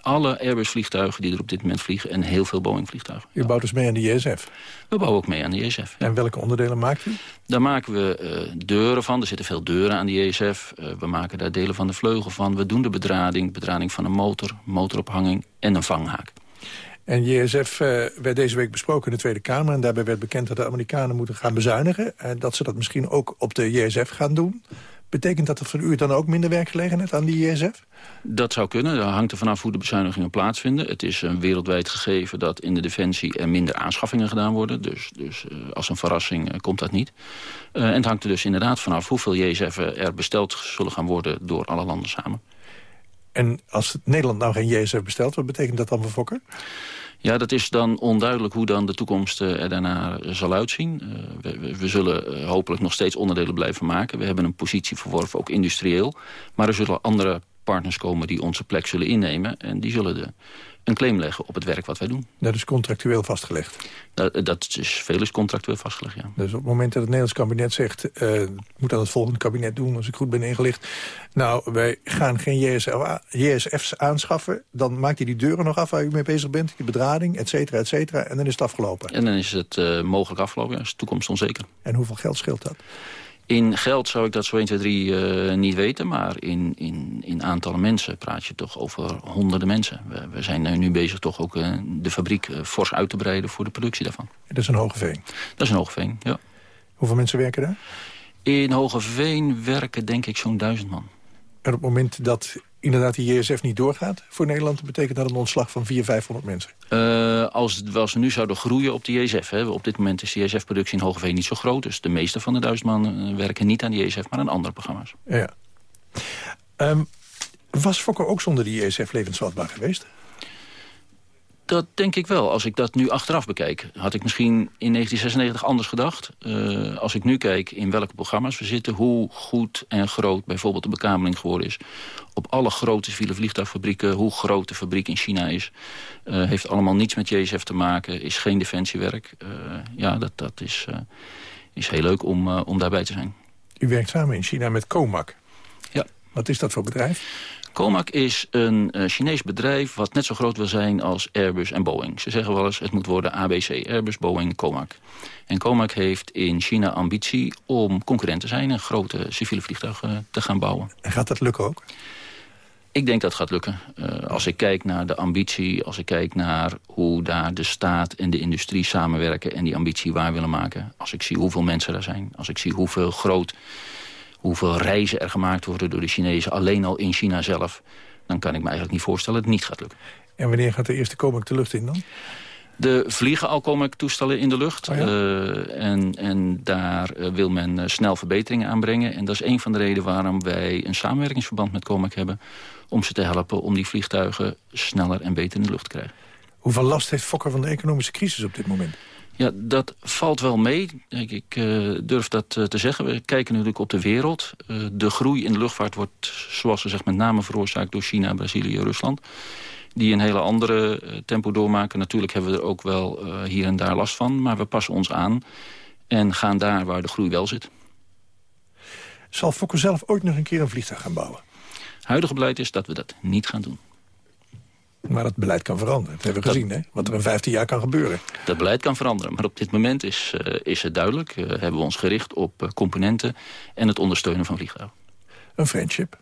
alle Airbus-vliegtuigen die er op dit moment vliegen... en heel veel Boeing-vliegtuigen. U bouwt dus mee aan de JSF? We bouwen ook mee aan de JSF. Ja. En welke onderdelen maakt u? Daar maken we uh, deuren van. Er zitten veel deuren aan de JSF. Uh, we maken daar delen van de vleugel van. We doen de bedrading, bedrading van een motor, motorophanging en een vanghaak. En JSF uh, werd deze week besproken in de Tweede Kamer... en daarbij werd bekend dat de Amerikanen moeten gaan bezuinigen... en dat ze dat misschien ook op de JSF gaan doen... Betekent dat voor u dan ook minder werkgelegenheid aan die ISF? Dat zou kunnen. Dat hangt er vanaf hoe de bezuinigingen plaatsvinden. Het is een wereldwijd gegeven dat in de defensie er minder aanschaffingen gedaan worden. Dus, dus uh, als een verrassing uh, komt dat niet. Uh, en het hangt er dus inderdaad vanaf hoeveel JSF'en er besteld zullen gaan worden door alle landen samen. En als Nederland nou geen JSF bestelt, wat betekent dat dan voor Fokker? Ja, dat is dan onduidelijk hoe dan de toekomst er daarna zal uitzien. Uh, we, we, zullen hopelijk nog steeds onderdelen blijven maken. We hebben een positie verworven, ook industrieel. Maar er zullen andere partners komen die onze plek zullen innemen. En die zullen de, een claim leggen op het werk wat wij doen. Dat is contractueel vastgelegd? Dat, dat is veel is contractueel vastgelegd, ja. Dus op het moment dat het Nederlands kabinet zegt... Uh, moet dat het volgende kabinet doen, als ik goed ben ingelicht... nou, wij gaan geen JSF, JSF's aanschaffen... dan maakt hij die deuren nog af waar u mee bezig bent... die bedrading, et cetera, et cetera, en dan is het afgelopen. En dan is het uh, mogelijk afgelopen, ja, is de toekomst onzeker. En hoeveel geld scheelt dat? In geld zou ik dat zo 1, 2, 3 uh, niet weten. Maar in, in, in aantallen mensen praat je toch over honderden mensen. We, we zijn nu bezig toch ook uh, de fabriek uh, fors uit te breiden voor de productie daarvan. Dat is een Hogeveen? Dat is een Hogeveen, ja. Hoeveel mensen werken daar? In Hogeveen werken denk ik zo'n duizend man. En op het moment dat inderdaad die JSF niet doorgaat voor Nederland... betekent dat een ontslag van 400, 500 mensen? Uh, als, als we nu zouden groeien op de JSF... Hè, op dit moment is de JSF-productie in Hogeveen niet zo groot... dus de meeste van de duizend man werken niet aan de JSF... maar aan andere programma's. Ja. Um, was Fokker ook zonder die JSF levensvatbaar geweest? Dat denk ik wel. Als ik dat nu achteraf bekijk, had ik misschien in 1996 anders gedacht. Uh, als ik nu kijk in welke programma's we zitten... hoe goed en groot bijvoorbeeld de bekameling geworden is... op alle grote civiele vliegtuigfabrieken, hoe groot de fabriek in China is... Uh, heeft allemaal niets met JSF te maken, is geen defensiewerk. Uh, ja, dat, dat is, is heel leuk om, om daarbij te zijn. U werkt samen in China met Comac. Ja. Wat is dat voor bedrijf? Comac is een uh, Chinees bedrijf wat net zo groot wil zijn als Airbus en Boeing. Ze zeggen wel eens het moet worden ABC, Airbus, Boeing, Comac. En Comac heeft in China ambitie om concurrent te zijn... en grote civiele vliegtuigen te gaan bouwen. En gaat dat lukken ook? Ik denk dat het gaat lukken. Uh, als ik kijk naar de ambitie, als ik kijk naar hoe daar de staat en de industrie samenwerken... en die ambitie waar willen maken. Als ik zie hoeveel mensen daar zijn. Als ik zie hoeveel groot, hoeveel reizen er gemaakt worden door de Chinezen... alleen al in China zelf, dan kan ik me eigenlijk niet voorstellen dat het niet gaat lukken. En wanneer gaat de eerste Comac de lucht in dan? De vliegen al Comac-toestellen in de lucht. Oh ja? uh, en, en daar uh, wil men uh, snel verbeteringen aanbrengen. En dat is een van de redenen waarom wij een samenwerkingsverband met Comac hebben... om ze te helpen om die vliegtuigen sneller en beter in de lucht te krijgen. Hoeveel last heeft Fokker van de economische crisis op dit moment? Ja, dat valt wel mee. Ik, ik uh, durf dat uh, te zeggen. We kijken natuurlijk op de wereld. Uh, de groei in de luchtvaart wordt, zoals gezegd, met name veroorzaakt door China, Brazilië, Rusland. Die een hele andere tempo doormaken. Natuurlijk hebben we er ook wel hier en daar last van. Maar we passen ons aan en gaan daar waar de groei wel zit. Zal Fokker zelf ooit nog een keer een vliegtuig gaan bouwen? Huidige beleid is dat we dat niet gaan doen. Maar dat beleid kan veranderen. Dat hebben we gezien, hè? Wat er in 15 jaar kan gebeuren. Dat beleid kan veranderen. Maar op dit moment is, uh, is het duidelijk. Uh, hebben we ons gericht op uh, componenten en het ondersteunen van vliegtuigen. Een friendship?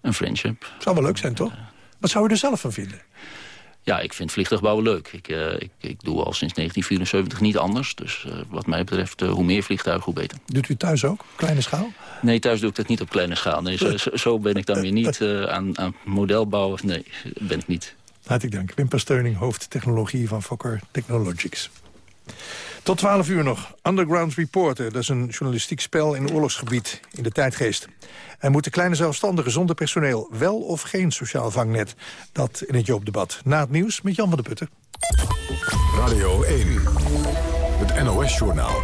Een friendship. Zou wel leuk zijn, toch? Wat zou u er zelf van vinden? Ja, ik vind vliegtuigbouwen leuk. Ik, ik, ik doe al sinds 1974 niet anders. Dus wat mij betreft, hoe meer vliegtuigen, hoe beter. Doet u thuis ook? Kleine schaal? Nee, thuis doe ik dat niet op kleine schaal. Nee, zo, zo ben ik dan weer niet aan, aan modelbouwen. Nee, ben ik niet. Hartelijk dank. Wim Steuning, hoofd technologie van Fokker Technologics. Tot 12 uur nog. Underground Reporter, dat is een journalistiek spel in oorlogsgebied in de tijdgeest. En moeten kleine zelfstandigen zonder personeel wel of geen sociaal vangnet? Dat in het Joopdebat. Na het nieuws met Jan van der Putten. Radio 1, het NOS-journaal.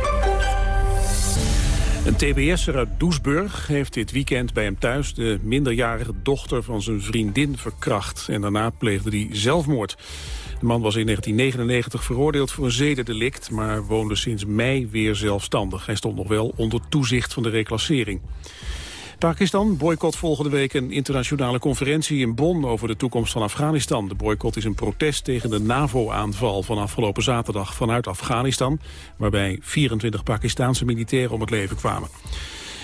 Een TBS'er uit Doesburg heeft dit weekend bij hem thuis... de minderjarige dochter van zijn vriendin verkracht. En daarna pleegde hij zelfmoord. De man was in 1999 veroordeeld voor een zedendelict... maar woonde sinds mei weer zelfstandig. Hij stond nog wel onder toezicht van de reclassering. Pakistan boycott volgende week een internationale conferentie in Bonn over de toekomst van Afghanistan. De boycott is een protest tegen de NAVO-aanval van afgelopen zaterdag vanuit Afghanistan, waarbij 24 Pakistaanse militairen om het leven kwamen.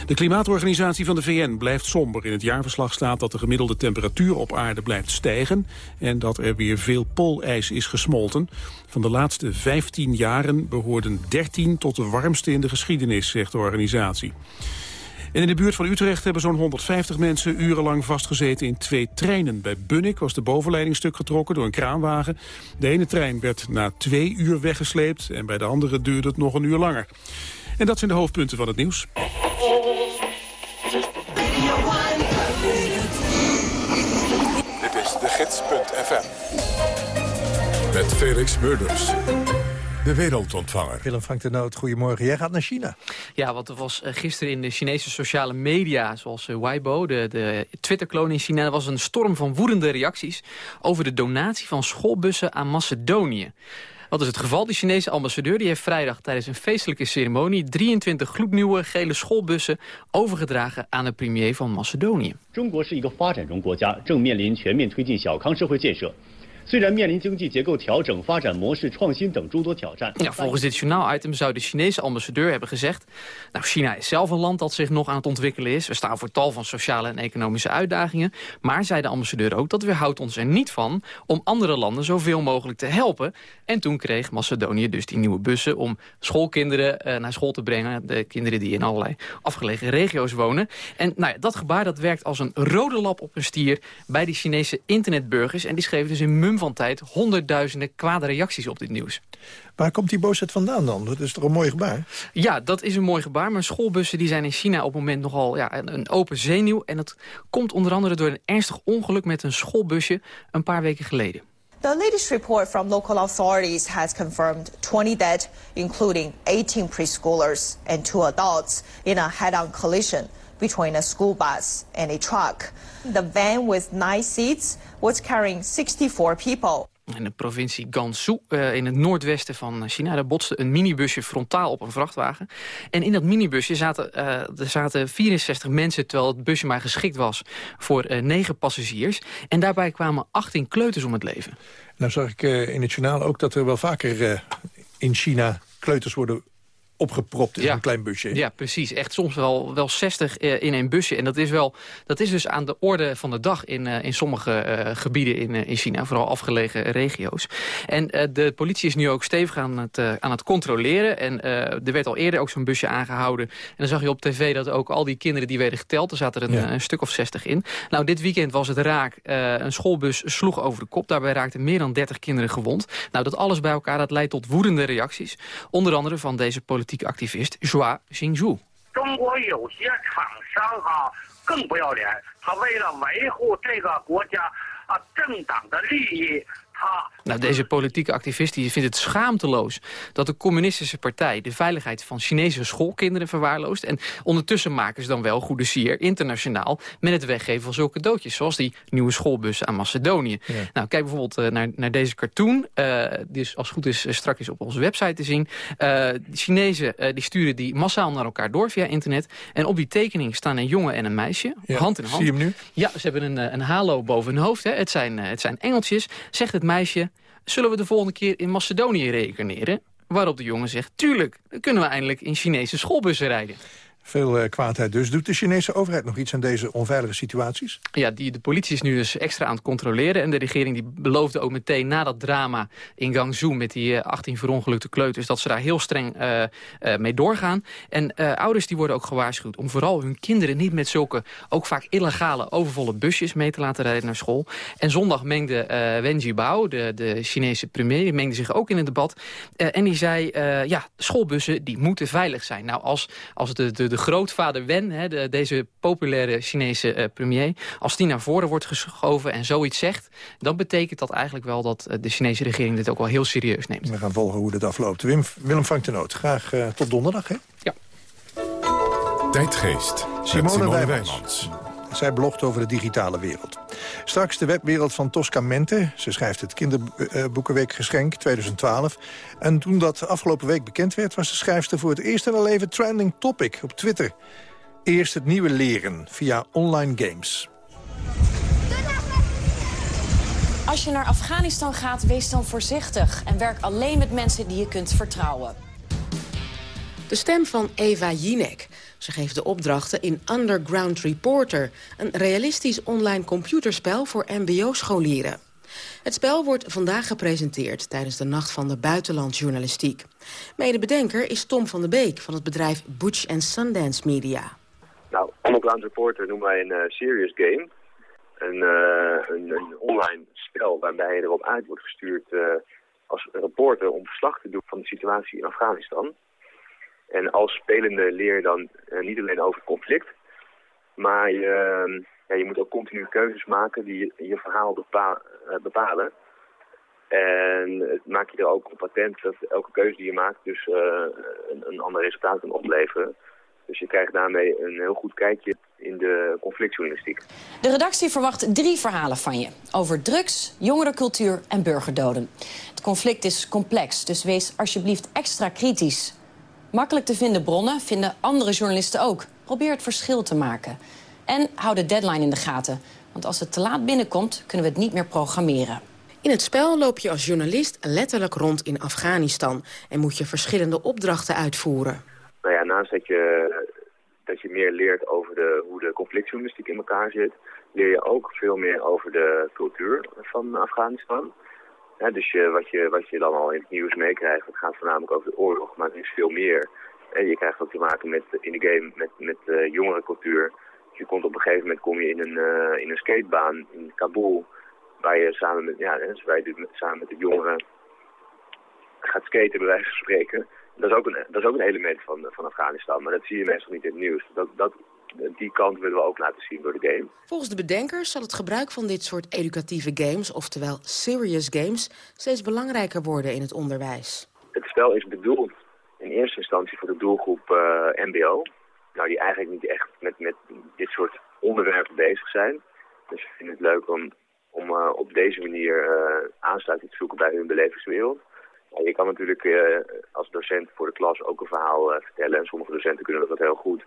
De klimaatorganisatie van de VN blijft somber. In het jaarverslag staat dat de gemiddelde temperatuur op aarde blijft stijgen... en dat er weer veel poolijs is gesmolten. Van de laatste 15 jaren behoorden 13 tot de warmste in de geschiedenis, zegt de organisatie. In de buurt van Utrecht hebben zo'n 150 mensen urenlang vastgezeten in twee treinen. Bij Bunnik was de bovenleiding stuk getrokken door een kraanwagen. De ene trein werd na twee uur weggesleept en bij de andere duurde het nog een uur langer. En dat zijn de hoofdpunten van het nieuws. Dit is de gids.fm. Met Felix Murders. De wereldontvanger. Willem Frank de Noot, goedemorgen. Jij gaat naar China. Ja, want er was gisteren in de Chinese sociale media, zoals Weibo, de, de Twitter-kloon in China, was een storm van woedende reacties over de donatie van schoolbussen aan Macedonië. Wat is het geval? De Chinese ambassadeur die heeft vrijdag tijdens een feestelijke ceremonie 23 gloednieuwe gele schoolbussen overgedragen aan de premier van Macedonië. 中国是一个发展中国家，正面临全面推进小康社会建设。 虽然面临经济结构调整、发展模式创新等诸多挑战。 Ja, volgens dit journaal-item zou de Chinese ambassadeur hebben gezegd... nou, China is zelf een land dat zich nog aan het ontwikkelen is. We staan voor tal van sociale en economische uitdagingen. Maar, zei de ambassadeur ook, dat weerhoudt ons er niet van... om andere landen zoveel mogelijk te helpen. En toen kreeg Macedonië dus die nieuwe bussen... om schoolkinderen uh, naar school te brengen. De kinderen die in allerlei afgelegen regio's wonen. En nou ja, dat gebaar dat werkt als een rode lap op een stier... bij die Chinese internetburgers. En die schreven dus in mum van tijd honderdduizenden kwade reacties op dit nieuws. Waar komt die boosheid vandaan dan? Dat is toch een mooi gebaar? Ja, dat is een mooi gebaar. Maar schoolbussen die zijn in China op het moment nogal ja, een, een open zenuw. En dat komt onder andere door een ernstig ongeluk met een schoolbusje een paar weken geleden. The latest report from local authorities has confirmed 20 dead, including 18 preschoolers and two adults, in a head-on collision between a school bus and a truck. The van with nine seats was carrying 64 people. In de provincie Gansu, uh, in het noordwesten van China... daar botste een minibusje frontaal op een vrachtwagen. En in dat minibusje zaten, uh, er zaten 64 mensen... terwijl het busje maar geschikt was voor uh, 9 passagiers. En daarbij kwamen 18 kleuters om het leven. Nou zag ik in het journaal ook dat er wel vaker in China kleuters worden opgepropt in een klein busje. Ja, precies. Echt soms wel, wel 60 uh, in een busje. En dat is, wel, dat is dus aan de orde van de dag in, uh, in sommige uh, gebieden in, in China. Vooral afgelegen regio's. En de politie is nu ook stevig aan het, aan het controleren. En er werd al eerder ook zo'n busje aangehouden. En dan zag je op tv dat ook al die kinderen die werden geteld. Er zaten er een, ja. een stuk of 60 in. Nou, dit weekend was het raak. een schoolbus sloeg over de kop. Daarbij raakten meer dan 30 kinderen gewond. Nou, dat alles bij elkaar dat leidt tot woedende reacties. Onder andere van deze politieke activist Zhua Xingzhu. Ah. Nou, deze politieke activist die vindt het schaamteloos dat de communistische partij de veiligheid van Chinese schoolkinderen verwaarloost. En ondertussen maken ze dan wel goede sier internationaal met het weggeven van zulke doodjes. Zoals die nieuwe schoolbussen aan Macedonië. Nou, kijk bijvoorbeeld eh, naar, naar deze cartoon. Uh, die is als goed is strak straks op onze website te zien. de Chinezen die sturen die massaal naar elkaar door via internet. En op die tekening staan een jongen en een meisje. Hand in hand. Zie je hem nu? Ja, ze hebben een, een halo boven hun hoofd. Hè. Het, zijn, het zijn engeltjes. Zegt het zullen we de volgende keer in Macedonië reïncarneren? Waarop de jongen zegt, tuurlijk, dan kunnen we eindelijk in Chinese schoolbussen rijden. Veel uh, kwaadheid dus. Doet de Chinese overheid nog iets aan deze onveilige situaties? Ja, die, de politie is nu dus extra aan het controleren. En de regering die beloofde ook meteen na dat drama in Gangzhou... met die uh, 18 verongelukte kleuters, dat ze daar heel streng uh, mee doorgaan. En ouders die worden ook gewaarschuwd om vooral hun kinderen... niet met zulke ook vaak illegale, overvolle busjes mee te laten rijden naar school. En zondag mengde Wen Jiabao, de, de Chinese premier... die mengde zich ook in het debat. en die zei, ja, schoolbussen die moeten veilig zijn. Nou, als, als de, de de grootvader Wen, hè, de, deze populaire Chinese uh, premier... als die naar voren wordt geschoven en zoiets zegt... dan betekent dat eigenlijk wel dat uh, de Chinese regering dit ook wel heel serieus neemt. We gaan volgen hoe dit afloopt. Wim, Willem Frank de Noot, graag uh, tot donderdag. Hè? Ja. Tijdgeest. Simone, Simone Wijmans. Zij blogt over de digitale wereld. Straks de webwereld van Tosca Mente. Ze schrijft het kinderboekenweekgeschenk 2012. En toen dat afgelopen week bekend werd... was de schrijfster voor het eerst in haar leven trending topic op Twitter. Eerst het nieuwe leren via online games. Als je naar Afghanistan gaat, wees dan voorzichtig... en werk alleen met mensen die je kunt vertrouwen. De stem van Eva Jinek. Ze geeft de opdrachten in Underground Reporter... een realistisch online computerspel voor mbo-scholieren. Het spel wordt vandaag gepresenteerd tijdens de Nacht van de Buitenlandjournalistiek. Medebedenker is Tom van der Beek van het bedrijf Butch Sundance Media. Nou, Underground Reporter noemen wij een uh, serious game. Een, uh, een, een, online spel waarbij je erop uit wordt gestuurd uh, als reporter om verslag te doen van de situatie in Afghanistan. En als spelende leer je dan uh, niet alleen over conflict, maar je, uh, ja, je moet ook continu keuzes maken die je, je verhaal uh, bepalen. En het maakt je er ook op attent dat elke keuze die je maakt dus een, een ander resultaat kan opleveren. Dus je krijgt daarmee een heel goed kijkje in de conflictjournalistiek. De redactie verwacht drie verhalen van je. Over drugs, jongerencultuur en burgerdoden. Het conflict is complex, dus wees alsjeblieft extra kritisch. Makkelijk te vinden bronnen vinden andere journalisten ook. Probeer het verschil te maken. En hou de deadline in de gaten. Want als het te laat binnenkomt, kunnen we het niet meer programmeren. In het spel loop je als journalist letterlijk rond in Afghanistan... en moet je verschillende opdrachten uitvoeren. Nou ja, naast dat je, dat je meer leert over de, hoe de conflictjournalistiek in elkaar zit... leer je ook veel meer over de cultuur van Afghanistan... Dus je, wat, je, wat je dan al in het nieuws meekrijgt, het gaat voornamelijk over de oorlog, maar er is veel meer. En je krijgt ook te maken met, in de game met, met uh, jongerencultuur. Dus je komt op een gegeven moment kom je in een, in een skatebaan in Kabul, waar je samen met, ja, dus waar je dus met, samen met de jongeren gaat skaten, bij wijze van spreken. Dat is ook een, dat is ook een element van, van Afghanistan, maar dat zie je meestal niet in het nieuws. Dat, dat, die kant willen we ook laten zien door de game. Volgens de bedenkers zal het gebruik van dit soort educatieve games, oftewel serious games, steeds belangrijker worden in het onderwijs. Het spel is bedoeld in eerste instantie voor de doelgroep uh, mbo. Nou, die eigenlijk niet echt met, met dit soort onderwerpen bezig zijn. Dus ik vind het leuk om, om om op deze manier aansluiting te zoeken bij hun belevingswereld. Ja, je kan natuurlijk als docent voor de klas ook een verhaal vertellen en sommige docenten kunnen dat heel goed.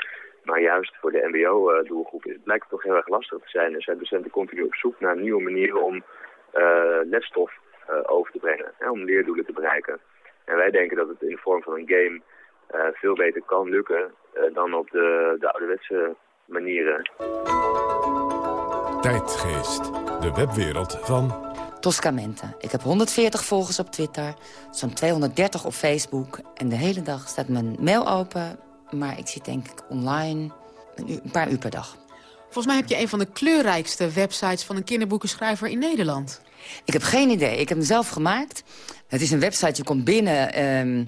Maar juist voor de mbo-doelgroep blijkt het toch heel erg lastig te zijn. En zijn docenten continu op zoek naar nieuwe manieren om lesstof over te brengen, hè, om leerdoelen te bereiken. En wij denken dat het in de vorm van een game veel beter kan lukken dan op de, de ouderwetse manieren. Tijdgeest, de webwereld van... Toscamente. Ik heb 140 volgers op Twitter, zo'n 230 op Facebook... en de hele dag staat mijn mail open, maar ik zit denk ik online een, een paar uur per dag. Volgens mij heb je een van de kleurrijkste websites van een kinderboekenschrijver in Nederland. Ik heb geen idee. Ik heb hem zelf gemaakt. Het is een website, je komt binnen... Ehm,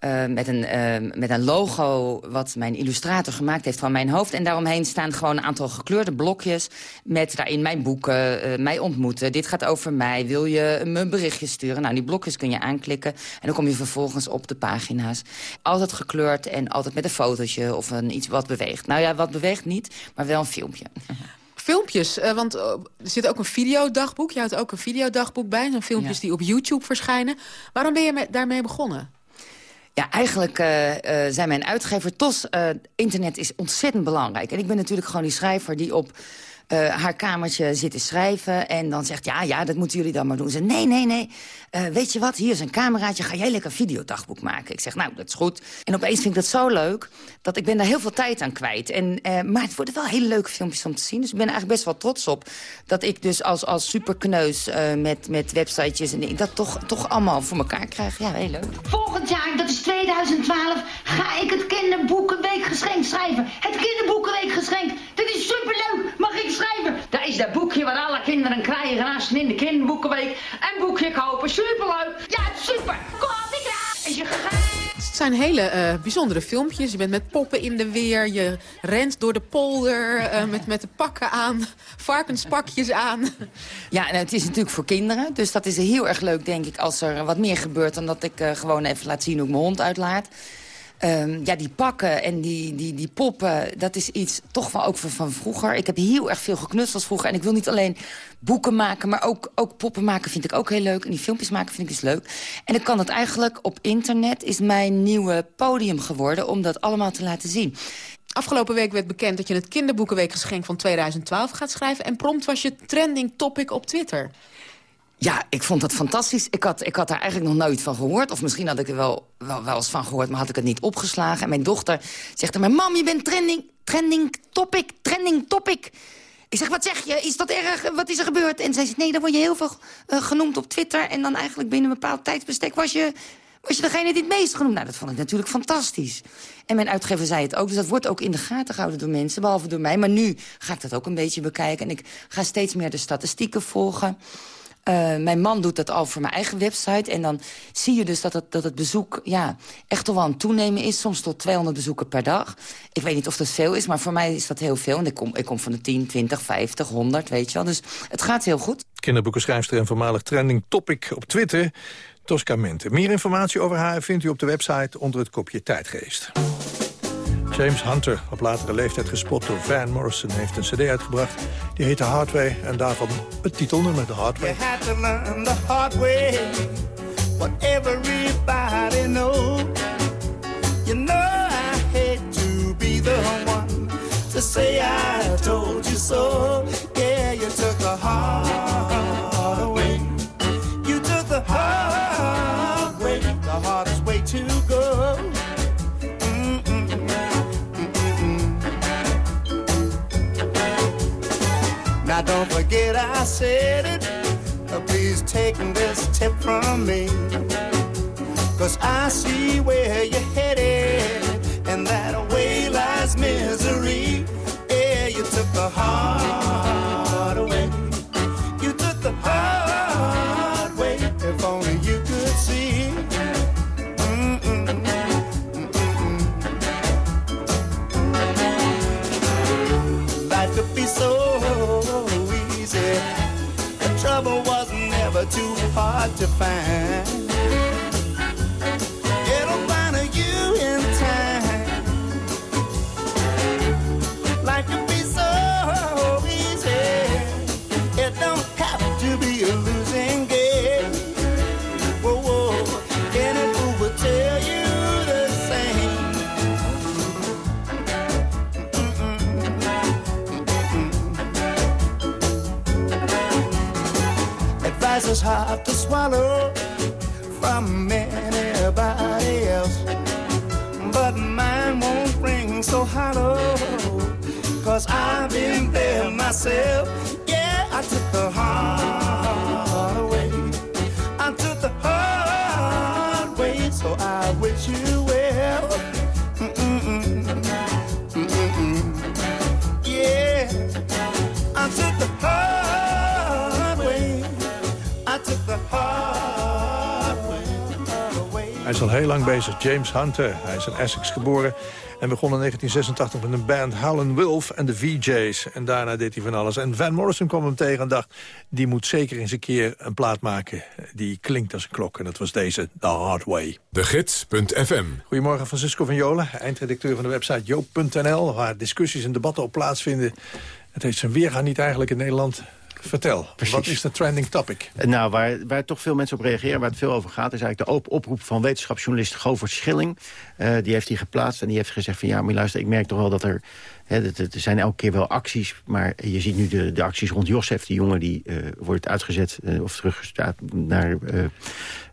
uh, met, een, uh, met een logo wat mijn illustrator gemaakt heeft van mijn hoofd. En daaromheen staan gewoon een aantal gekleurde blokjes... met daarin mijn boeken, uh, mij ontmoeten. Dit gaat over mij. Wil je me een berichtje sturen? Nou, die blokjes kun je aanklikken. En dan kom je vervolgens op de pagina's. Altijd gekleurd en altijd met een fotootje of een, iets wat beweegt. Nou ja, wat beweegt niet, maar wel een filmpje. filmpjes, want er zit ook een videodagboek. Je houdt ook een videodagboek bij. Zo'n filmpjes ja. die op YouTube verschijnen. Waarom ben je met, daarmee begonnen? Ja, eigenlijk uh, uh, zijn mijn uitgever TOS... Uh, internet is ontzettend belangrijk. En ik ben natuurlijk gewoon die schrijver die op uh, haar kamertje zitten schrijven. En dan zegt, ja, ja, dat moeten jullie dan maar doen. Ze nee, nee, nee. Uh, weet je wat, hier is een cameraatje. Ga jij lekker een videodagboek maken? Ik zeg, nou, dat is goed. En opeens vind ik dat zo leuk, dat ik ben daar heel veel tijd aan kwijt. En, uh, maar het worden wel hele leuke filmpjes om te zien. Dus ik ben er eigenlijk best wel trots op. Dat ik dus als, als superkneus met, met websitejes en dat toch, toch allemaal voor elkaar krijg. Ja, heel leuk. Volgend jaar, dat is 2012, ga ik het kinderboekenweekgeschenk schrijven. Het kinderboekenweekgeschenk. Dit is superleuk. Mag ik schrijven. Dat is dat boekje wat alle kinderen krijgen als ze in de kinderboekenweek een boekje kopen. Superleuk. Ja, super. Kom op, ik Is je gegaan? Het zijn hele uh, bijzondere filmpjes. Je bent met poppen in de weer. Je rent door de polder uh, met, met de pakken aan. Varkenspakjes aan. Ja, en het is natuurlijk voor kinderen. Dus dat is heel erg leuk, denk ik, als er wat meer gebeurt... dan dat ik uh, gewoon even laat zien hoe ik mijn hond uitlaat. Um, ja, die pakken en die, die, die poppen, dat is iets toch wel ook van, van vroeger. Ik heb heel erg veel geknutseld vroeger. En ik wil niet alleen boeken maken, maar ook, ook poppen maken vind ik ook heel leuk. En die filmpjes maken vind ik dus leuk. En ik kan het eigenlijk op internet, is mijn nieuwe podium geworden... om dat allemaal te laten zien. Afgelopen week werd bekend dat je het kinderboekenweekgeschenk van 2012 gaat schrijven. En prompt was je trending topic op Twitter. Ja, ik vond dat fantastisch. Ik had, ik had daar eigenlijk nog nooit van gehoord. Of misschien had ik er wel, wel, wel eens van gehoord, maar had ik het niet opgeslagen. En mijn dochter zegt maar... Mam, je bent trending, trending topic, trending topic. Ik zeg, wat zeg je? Is dat erg? Wat is er gebeurd? En zij zegt, nee, dan word je heel veel uh, genoemd op Twitter. En dan eigenlijk binnen een bepaald tijdsbestek was je, was je degene die het meest genoemd. Nou, dat vond ik natuurlijk fantastisch. En mijn uitgever zei het ook. Dus dat wordt ook in de gaten gehouden door mensen, behalve door mij. Maar nu ga ik dat ook een beetje bekijken. En ik ga steeds meer de statistieken volgen. Uh, mijn man doet dat al voor mijn eigen website. En dan zie je dus dat het, dat het bezoek ja, echt wel aan het toenemen is. Soms tot 200 bezoeken per dag. Ik weet niet of dat veel is, maar voor mij is dat heel veel. En ik kom, ik kom van de 10, 20, 50, 100, weet je wel. Dus het gaat heel goed. Kinderboekenschrijfster en voormalig trending topic op Twitter. Tosca Mente. Meer informatie over haar vindt u op de website onder het kopje Tijdgeest. James Hunter, op latere leeftijd gespot door Van Morrison, heeft een cd uitgebracht. Die heet The Hard Way en daarvan het titelnummer The Hard Way. You had hard way. Said it. Oh, please take this tip from me. Cause I see where you're headed. hard to find. It'll find you in time. Life can be so easy. It don't have to be a losing game. Whoa, whoa. Any fool will tell you the same. Mm -mm. Mm Advice is hard. From anybody else. But mine won't ring so hollow, cause I've been there myself. Hij is al heel lang bezig, James Hunter. Hij is in Essex geboren en begon in 1986 met een band Howlin' Wolf en de VJ's. En daarna deed hij van alles. En Van Morrison kwam hem tegen en dacht... die moet zeker eens een keer een plaat maken. Die klinkt als een klok. En dat was deze, The Hard Way. De Gids.fm. Goedemorgen, Francisco van Jolen, eindredacteur van de website joop.nl... waar discussies en debatten op plaatsvinden. Het heeft zijn weergaan niet eigenlijk in Nederland. Vertel, wat is de trending topic? Nou, waar, waar toch veel mensen op reageren, waar het veel over gaat... is eigenlijk de open oproep van wetenschapsjournalist Govert Schilling. Eh, die heeft hij geplaatst en die heeft gezegd van... ja, maar luister, ik merk toch wel dat er... Hè, dat- er zijn elke keer wel acties, maar je ziet nu de, de acties rond Josef. Die jongen die eh, wordt uitgezet eh, of teruggestuurd naar... eh,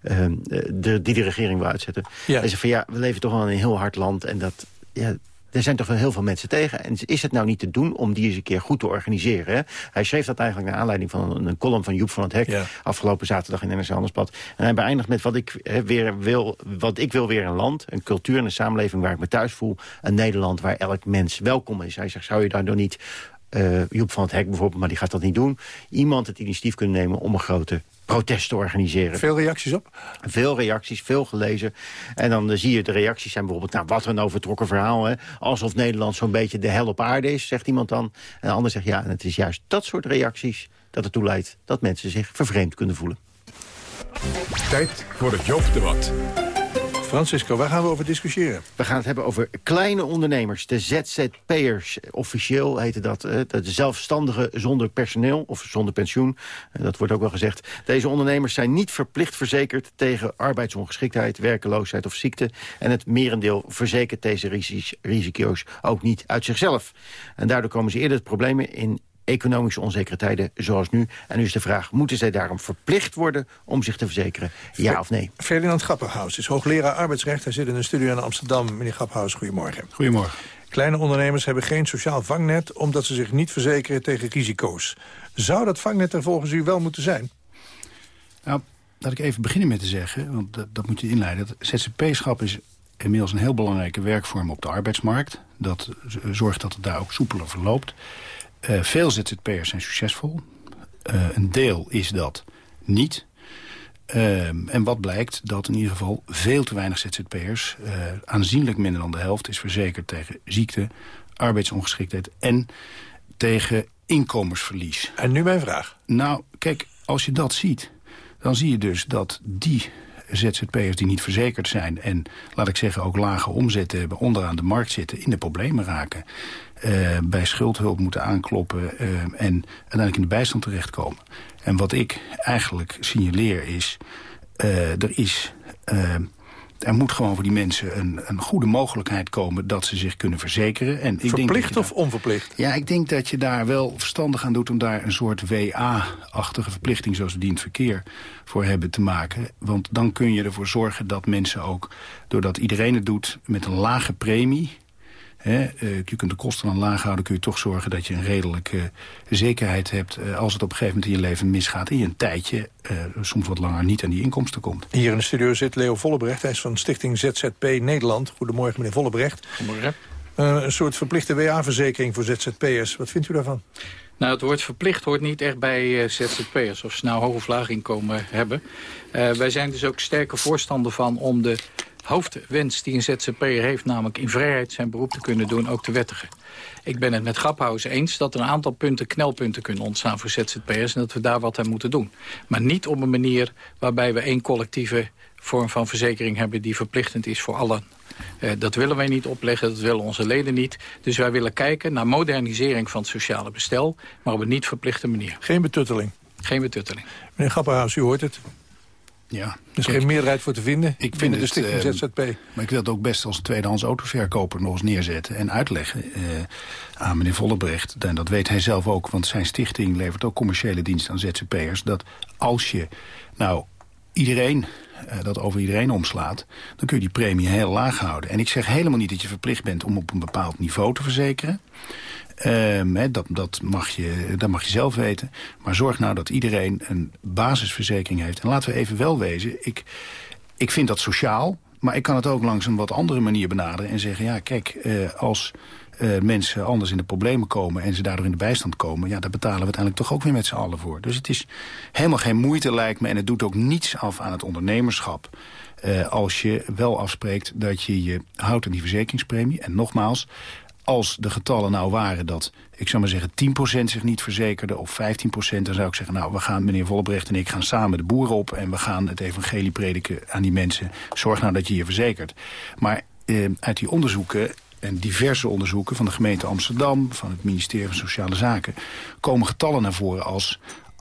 eh, de, die de regering wil uitzetten. Ja. Hij zegt van ja, we leven toch wel in een heel hard land... en dat... Ja, er zijn toch wel heel veel mensen tegen. En is het nou niet te doen om die eens een keer goed te organiseren? Hè? Hij schreef dat eigenlijk naar aanleiding van een, column van Joep van het Hek... afgelopen zaterdag in NRC Handelsblad. En hij beëindigt met wat ik, hè, weer wil, wat ik wil weer een land, een cultuur en een samenleving waar ik me thuis voel. Een Nederland waar elk mens welkom is. Hij zegt, zou je daardoor niet... eh, Joep van het Hek bijvoorbeeld, maar die gaat dat niet doen. Iemand het initiatief kunnen nemen om een grote protest te organiseren. Veel reacties op? Veel reacties, veel gelezen. En dan eh, zie je de reacties zijn bijvoorbeeld... nou, wat een overtrokken verhaal, hè. Alsof Nederland zo'n beetje de hel op aarde is, zegt iemand dan. En de ander zegt ja, en het is juist dat soort reacties... dat ertoe leidt dat mensen zich vervreemd kunnen voelen. Tijd voor het Joop-debat. Francisco, waar gaan we over discussiëren? We gaan het hebben over kleine ondernemers, de ZZP'ers. Officieel heette dat eh, de zelfstandigen zonder personeel of zonder pensioen. Eh, Dat wordt ook wel gezegd. Deze ondernemers zijn niet verplicht verzekerd tegen arbeidsongeschiktheid, werkeloosheid of ziekte. En het merendeel verzekert deze risico's- ook niet uit zichzelf. En daardoor komen ze eerder problemen in economische onzekere tijden zoals nu. En nu is de vraag, moeten zij daarom verplicht worden om zich te verzekeren? Ja of nee? Ferdinand Grapperhaus is hoogleraar arbeidsrecht. Hij zit in een studio in Amsterdam. Meneer Grapperhaus, goedemorgen. Goedemorgen. Kleine ondernemers hebben geen sociaal vangnet... omdat ze zich niet verzekeren tegen risico's. Zou dat vangnet er volgens u wel moeten zijn? Nou, laat ik even beginnen met te zeggen, want dat, dat moet je inleiden. Dat ZZP-schap is inmiddels een heel belangrijke werkvorm op de arbeidsmarkt. Dat zorgt dat het daar ook soepeler verloopt. Eh, veel ZZP'ers zijn succesvol. Eh, een deel is dat niet. Ehm, en wat blijkt? Dat in ieder geval veel te weinig ZZP'ers... eh, aanzienlijk minder dan de helft is verzekerd tegen ziekte, arbeidsongeschiktheid... en tegen inkomensverlies. En nu mijn vraag. Nou, kijk, als je dat ziet, dan zie je dus dat die ZZP'ers die niet verzekerd zijn... en, laat ik zeggen, ook lage omzetten hebben, onderaan de markt zitten... in de problemen raken, bij schuldhulp moeten aankloppen... eh, en uiteindelijk in de bijstand terechtkomen. En wat ik eigenlijk signaleer is, eh, er is... eh, er moet gewoon voor die mensen een, een goede mogelijkheid komen... dat ze zich kunnen verzekeren. En ik denk dat Verplicht of onverplicht? ja, ik denk dat je daar wel verstandig aan doet om daar een soort WA-achtige verplichting zoals het dient verkeer voor hebben te maken. Want dan kun je ervoor zorgen dat mensen ook, doordat iedereen het doet met een lage premie... Eh, je kunt de kosten dan laag houden, kun je toch zorgen dat je een redelijke zekerheid hebt... eh, als het op een gegeven moment in je leven misgaat... en je een tijdje, eh, soms wat langer, niet aan die inkomsten komt. Hier in de studio zit Leo Vollebrecht. Hij is van Stichting ZZP Nederland. Goedemorgen, meneer Vollebrecht. Goedemorgen. Eh, een soort verplichte WA-verzekering voor ZZP'ers. Wat vindt u daarvan? Nou, het woord verplicht hoort niet echt bij eh, ZZP'ers... of ze nou hoog of laag inkomen hebben. Eh, wij zijn dus ook sterke voorstander van om de hoofdwens die een ZZP'er heeft... namelijk in vrijheid zijn beroep te kunnen doen, ook te wettigen. Ik ben het met Graphuis eens dat er een aantal punten, knelpunten kunnen ontstaan voor ZZP'ers... en dat we daar wat aan moeten doen. Maar niet op een manier waarbij we één collectieve vorm van verzekering hebben... die verplichtend is voor allen. Eh, dat willen wij niet opleggen, dat willen onze leden niet. Dus wij willen kijken naar modernisering van het sociale bestel... maar op een niet verplichte manier. Geen betutteling? Geen betutteling. Meneer Grapperhaus, u hoort het. Ja. Er is geen meerderheid voor te vinden Ik binnen de vind het, stichting eh, ZZP. Maar ik wil het ook best als tweedehands autoverkoper nog eens neerzetten... en uitleggen eh, aan meneer Vollebrecht. En dat weet hij zelf ook, want zijn stichting levert ook commerciële diensten aan ZZP'ers. Dat als je nou iedereen dat over iedereen omslaat... dan kun je die premie heel laag houden. En ik zeg helemaal niet dat je verplicht bent om op een bepaald niveau te verzekeren. Ehm, dat, dat, mag je, dat mag je zelf weten. Maar zorg nou dat iedereen een basisverzekering heeft. En laten we even wel wezen, ik, ik vind dat sociaal... maar ik kan het ook langs een wat andere manier benaderen en zeggen... ja, kijk, eh, als eh, mensen anders in de problemen komen... en ze daardoor in de bijstand komen... ja, daar betalen we uiteindelijk toch ook weer met z'n allen voor. Dus het is helemaal geen moeite, lijkt me... en het doet ook niets af aan het ondernemerschap... Eh, als je wel afspreekt dat je je houdt aan die verzekeringspremie. En nogmaals, als de getallen nou waren dat, ik zou maar zeggen, 10% zich niet verzekerde of 15%, dan zou ik zeggen, nou, we gaan, meneer Vollebrecht en ik gaan samen de boeren op en we gaan het evangelie prediken aan die mensen. Zorg nou dat je je verzekert. Maar eh, uit die onderzoeken en diverse onderzoeken van de gemeente Amsterdam, van het ministerie van Sociale Zaken, komen getallen naar voren als 38%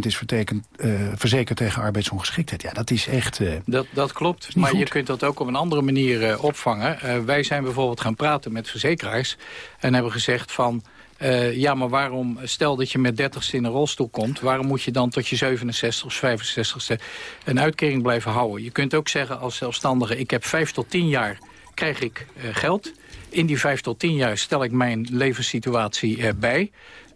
is vertekend, eh, verzekerd tegen arbeidsongeschiktheid. Ja, dat is echt... eh, Dat, dat klopt, maar je kunt dat ook op een andere manier eh, opvangen. Wij zijn bijvoorbeeld gaan praten met verzekeraars... en hebben gezegd van... ja, maar waarom, stel dat je met 30 in een rolstoel komt... waarom moet je dan tot je 67 of 65ste een uitkering blijven houden? Je kunt ook zeggen als zelfstandige... ik heb 5 tot 10 jaar krijg ik eh, geld. In die 5 tot 10 jaar stel ik mijn levenssituatie eh, bij...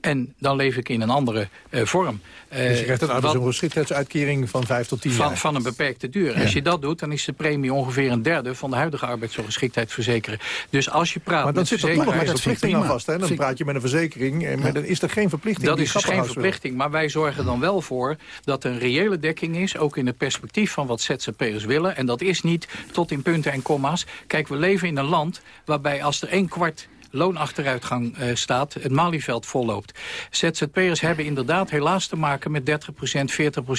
En dan leef ik in een andere eh, vorm. Eh, dus je krijgt een wat- arbeidsongeschiktheidsuitkering van 5 tot 10 van, jaar. van een beperkte duur. Als je dat doet, dan is de premie ongeveer een derde... van de huidige arbeidsongeschiktheid verzekeren. Dus als je praat Maar dan met zit er toch nog een verplichting aan vast. Hè? Dan praat je met een verzekering, en maar dan is er geen verplichting. Dat die is dus geen verplichting, maar wij zorgen dan wel voor dat er een reële dekking is, ook in het perspectief van wat ZZP'ers willen. En dat is niet tot in punten en komma's. Kijk, we leven in een land waarbij als er een kwart loonachteruitgang eh, staat, het Malieveld volloopt. ZZP'ers hebben inderdaad helaas te maken met 30%,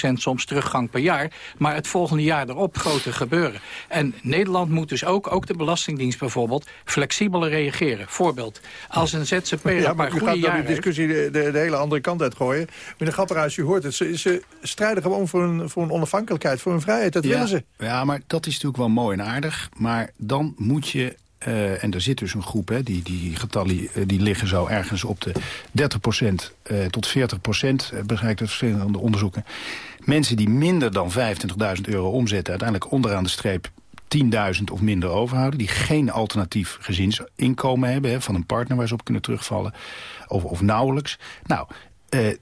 40% soms teruggang per jaar. Maar het volgende jaar erop groter gebeuren. En Nederland moet dus ook, ook de Belastingdienst bijvoorbeeld, flexibeler reageren. Voorbeeld, als een ZZP'er Ja, een maar paar u goede gaat dan jaren die discussie de, de, de hele andere kant uitgooien. Meneer Grapperhuis, u hoort het. Ze, ze strijden gewoon voor een, voor een onafhankelijkheid, voor een vrijheid. Dat ja, willen ze. Ja, maar dat is natuurlijk wel mooi en aardig. Maar dan moet je... eh, en er zit dus een groep, hè, die, die getallen eh, die liggen zo ergens op de 30% eh, tot 40%, uh, begrijp uit verschillende onderzoeken. Mensen die minder dan 25.000 euro omzetten, uiteindelijk onderaan de streep 10.000 of minder overhouden... die geen alternatief gezinsinkomen hebben... Hè, van een partner waar ze op kunnen terugvallen, of, of nauwelijks. Nou,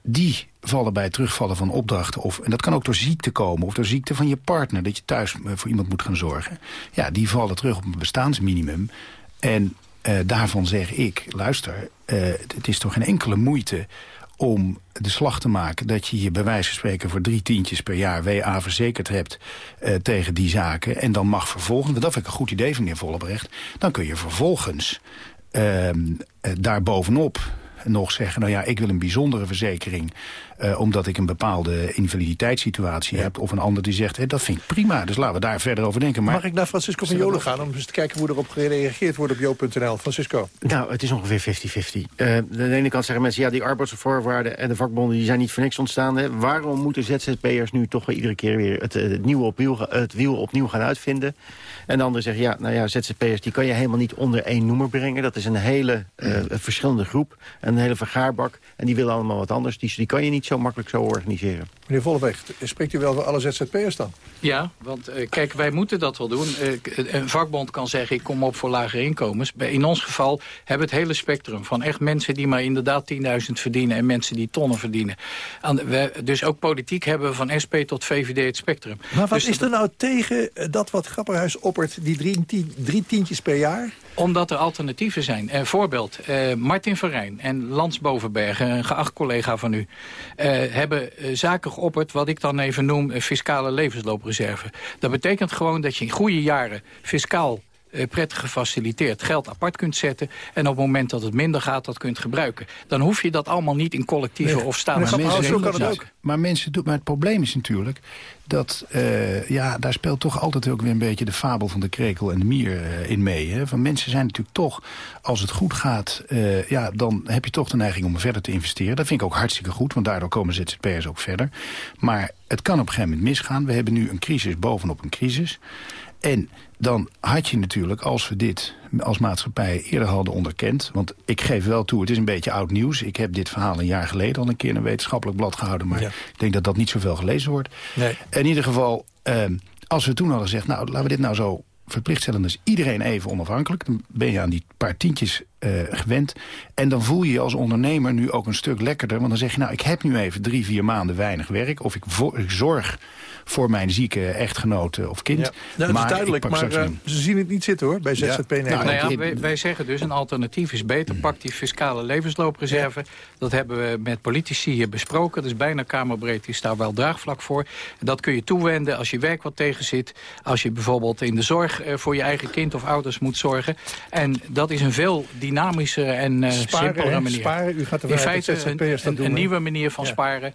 die vallen bij het terugvallen van opdrachten. Of, en dat kan ook door ziekte komen, of door ziekte van je partner... dat je thuis eh, voor iemand moet gaan zorgen. Ja, die vallen terug op een bestaansminimum. En eh, daarvan zeg ik, luister, eh, het is toch geen enkele moeite om de slag te maken... dat je je bij wijze van spreken voor drie tientjes per jaar... WA verzekerd hebt tegen die zaken. En dan mag vervolgens, dat vind ik een goed idee van meneer Vollebrecht... dan kun je vervolgens ehm, daar bovenop nog zeggen... nou ja, ik wil een bijzondere verzekering... eh, omdat ik een bepaalde invaliditeitssituatie heb... of een ander die zegt, dat vind ik prima. Dus laten we daar verder over denken. Maar Mag ik naar Francisco van Jolen gaan om eens te kijken hoe erop gereageerd wordt op jo.nl? Francisco. Nou, het is ongeveer 50-50. Eh, aan de ene kant zeggen mensen, ja, die arbeidsvoorwaarden en de vakbonden die zijn niet voor niks ontstaan. Hè. Waarom moeten ZZP'ers nu toch wel iedere keer weer het, het, nieuwe opnieuw, het wiel opnieuw gaan uitvinden? En de anderen zeggen, ja, nou ja, ZZP'ers die kan je helemaal niet onder één noemer brengen. Dat is een hele eh, verschillende groep, een hele vergaarbak. En die willen allemaal wat anders. Die, die kan je niet zo makkelijk zo organiseren. Meneer Volleweg, spreekt u wel voor alle ZZP'ers dan? Ja, want eh, kijk, wij moeten dat wel doen. Eh, k- een vakbond kan zeggen, ik kom op voor lagere inkomens. Bij- In ons geval hebben we het hele spectrum. Van echt mensen die maar inderdaad 10.000 verdienen... en mensen die tonnen verdienen. Aan de- we, dus ook politiek hebben we van SP tot VVD het spectrum. Maar wat Dus is er nou tegen eh, dat wat Grapperhuis oppert, die drie, tien- drie tientjes per jaar? Omdat er alternatieven zijn. Een voorbeeld, eh, Martin Verrijn en Lans Bovenbergen, een geacht collega van u... eh, hebben eh, zaken geopperd wat ik dan even noem eh, fiscale levensloopreserve. Dat betekent gewoon dat je in goede jaren fiscaal prettig gefaciliteerd geld apart kunt zetten... en op het moment dat het minder gaat, dat kunt gebruiken. Dan hoef je dat allemaal niet in collectieve of staatsregelingen te doen. Maar, mensen doen, maar het probleem is natuurlijk dat, uh, ja, daar speelt toch altijd ook weer een beetje de fabel van de krekel en de mier uh, in mee. Hè? Van mensen zijn natuurlijk toch, als het goed gaat, uh, ja, dan heb je toch de neiging om verder te investeren. Dat vind ik ook hartstikke goed, want daardoor komen ZZP'ers ook verder. Maar het kan op een gegeven moment misgaan. We hebben nu een crisis bovenop een crisis. En dan had je natuurlijk, als we dit als maatschappij eerder hadden onderkend... want ik geef wel toe, het is een beetje oud nieuws. Ik heb dit verhaal een jaar geleden al een keer in een wetenschappelijk blad gehouden... maar ik denk dat dat niet zoveel gelezen wordt. Nee. In ieder geval, eh, als we toen hadden gezegd... nou, laten we dit nou zo verplicht stellen, dus iedereen even onafhankelijk. Dan ben je aan die paar tientjes uh, gewend. En dan voel je je als ondernemer nu ook een stuk lekkerder. Want dan zeg je, nou, ik heb nu even drie, vier maanden weinig werk. Of ik, ik zorg voor mijn zieke echtgenote of kind. Ja. Nou, maar duidelijk, maar uh, ze zien het niet zitten hoor, bij ZZP ja. Nederland. Nou, ja, wij, wij, zeggen dus, een alternatief is beter. Pak die fiscale levensloopreserve. Ja. Dat hebben we met politici hier besproken. Dat is bijna kamerbreed, is daar wel draagvlak voor. Dat kun je toewenden als je werk wat tegen zit. Als je bijvoorbeeld in de zorg uh, voor je eigen kind of ouders moet zorgen. En dat is een veel dynamischer en uh, simpelere manier. Sparen, u gaat er in feite een, een, een nieuwe manier van sparen.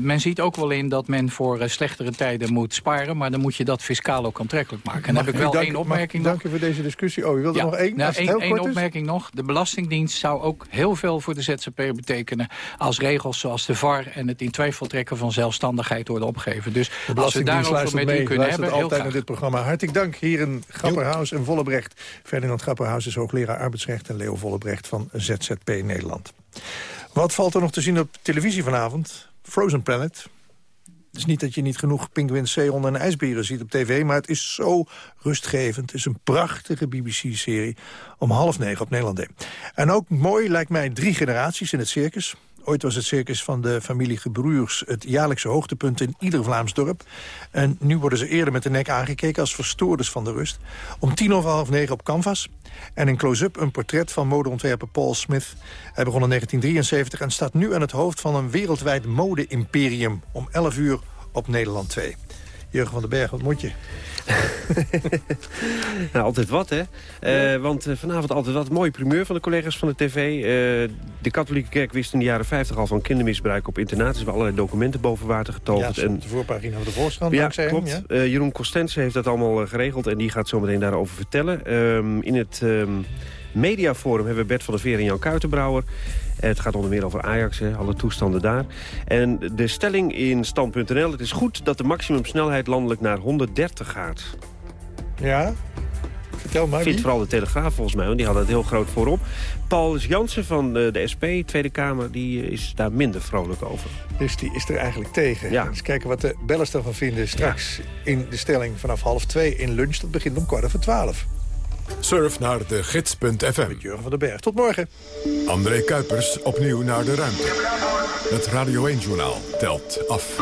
men ziet ook wel in dat men voor slechtere tijden moet sparen... maar dan moet je dat fiscaal ook aantrekkelijk maken. En dan heb ik wel dank, één opmerking Dank u voor deze discussie. Oh, je wilde ja, nog één? Nou, één, één opmerking nog. De Belastingdienst zou ook heel veel voor de ZZP'er betekenen... als regels zoals de VAR en het in twijfel trekken van zelfstandigheid worden opgegeven. Dus als we daarover met u kunnen hebben, heel altijd naar dit programma. Hartelijk dank hier in Grapperhaus en Vollebrecht. Ferdinand Grapperhaus is hoogleraar arbeidsrecht... en Leo Vollebrecht van ZZP Nederland. Wat valt er nog te zien op televisie vanavond? Frozen Planet, het is niet dat je niet genoeg pinguïns, zeehonden en ijsberen ziet op tv... maar het is zo rustgevend. Het is een prachtige BBC-serie om half negen op Nederland 1. En ook mooi lijkt mij drie generaties in het circus. Ooit was het circus van de familie Gebruurs het jaarlijkse hoogtepunt in ieder Vlaams dorp. En nu worden ze eerder met de nek aangekeken als verstoorders van de rust. Om tien over half negen op Canvas. En in close-up een portret van modeontwerper Paul Smith. Hij begon in 1973 en staat nu aan het hoofd van een wereldwijd mode-imperium. Om 11 uur op Nederland 2. Jurgen van den Berg, wat moet je? nou, altijd wat, hè? Uh, want uh, vanavond altijd wat. Mooie primeur van de collega's van de tv. Uh, de katholieke kerk wist in de jaren 50 al van kindermisbruik op internaat. Dus we allerlei documenten boven water getoverd. Ja, en de voorpagina van de Volkskrant, ja, klopt. Hem, ja? Jeroen Costense heeft dat allemaal geregeld en die gaat zo meteen daarover vertellen. Um, in het um, mediaforum hebben we Bert van der Veer en Jan Kuitenbrouwer. Het gaat onder meer over Ajax, hè, alle toestanden daar. En de stelling in stand.nl, het is goed dat de maximumsnelheid landelijk naar 130 gaat. Ja, vertel maar. Vindt vooral de Telegraaf volgens mij, want die had het heel groot voorop. Paul Jansen van de SP, Tweede Kamer, die is daar minder vrolijk over. Dus die is er eigenlijk tegen. Ja. Eens kijken wat de bellers ervan vinden straks ja. in de stelling vanaf half twee in lunch. Dat begint om kwart over twaalf. Surf naar de gids.fm. Met Jurgen van den Berg. Tot morgen. André Kuipers opnieuw naar de ruimte. Het Radio 1-journaal telt af.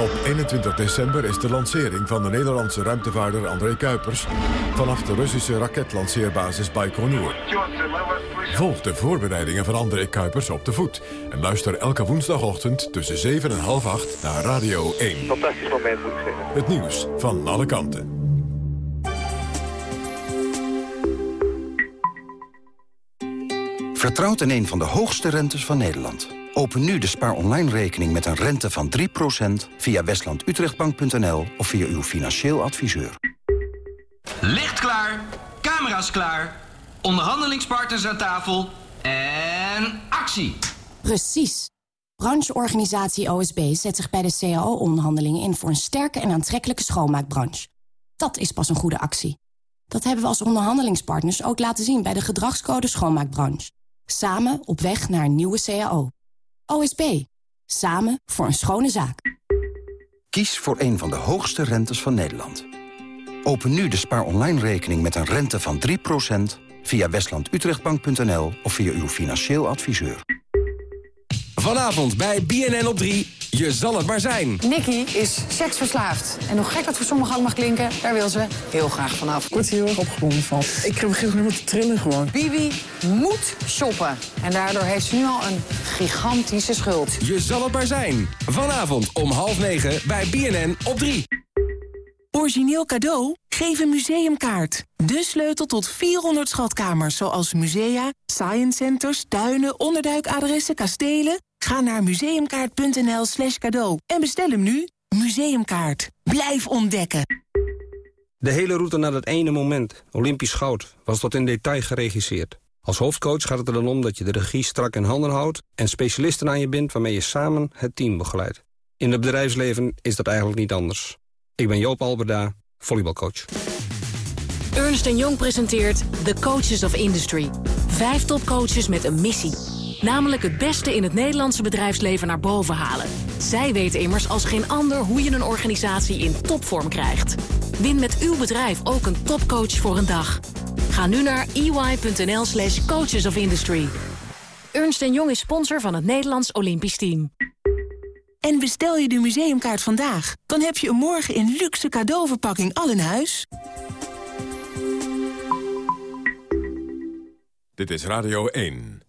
Op 21 december is de lancering van de Nederlandse ruimtevaarder André Kuipers... vanaf de Russische raketlanceerbasis Baikonur. Volg de voorbereidingen van André Kuipers op de voet... en luister elke woensdagochtend tussen 7 en half 8 naar Radio 1. Fantastisch moment, moet ik zeggen. Het nieuws van alle kanten. Vertrouwt in een van de hoogste rentes van Nederland. Open nu de spaar online rekening met een rente van 3% via westlandutrechtbank.nl of via uw financieel adviseur. Licht klaar, camera's klaar, onderhandelingspartners aan tafel en actie. Precies. Brancheorganisatie OSB zet zich bij de CAO-onderhandelingen in voor een sterke en aantrekkelijke schoonmaakbranche. Dat is pas een goede actie. Dat hebben we als onderhandelingspartners ook laten zien bij de gedragscode schoonmaakbranche. Samen op weg naar een nieuwe CAO. OSB. Samen voor een schone zaak. Kies voor een van de hoogste rentes van Nederland. Open nu de spaar online rekening met een rente van 3% via westlandutrechtbank.nl of via uw financieel adviseur. Vanavond bij BNN op 3. Je zal het maar zijn. Nicky is seksverslaafd. En hoe gek dat voor sommigen ook mag klinken, daar wil ze heel graag vanaf. Ik word hier heel erg opgewonden van. Ik heb gisteren met te trillen gewoon. Bibi moet shoppen. En daardoor heeft ze nu al een gigantische schuld. Je zal het maar zijn. Vanavond om half negen bij BNN op 3. Origineel cadeau? Geef een museumkaart. De sleutel tot 400 schatkamers, zoals musea, science centers, tuinen, onderduikadressen, kastelen. Ga naar museumkaart.nl slash cadeau en bestel hem nu. Museumkaart. Blijf ontdekken. De hele route naar dat ene moment, Olympisch goud, was tot in detail geregisseerd. Als hoofdcoach gaat het er dan om dat je de regie strak in handen houdt... en specialisten aan je bindt waarmee je samen het team begeleidt. In het bedrijfsleven is dat eigenlijk niet anders. Ik ben Joop Alberda, volleybalcoach. Ernst Jong presenteert The Coaches of Industry. Vijf topcoaches met een missie. Namelijk het beste in het Nederlandse bedrijfsleven naar boven halen. Zij weten immers als geen ander hoe je een organisatie in topvorm krijgt. Win met uw bedrijf ook een topcoach voor een dag. Ga nu naar ey.nl slash coaches of industry. Ernst Jong is sponsor van het Nederlands Olympisch Team. En bestel je de museumkaart vandaag, dan heb je een morgen in luxe cadeauverpakking al in huis. Dit is Radio 1.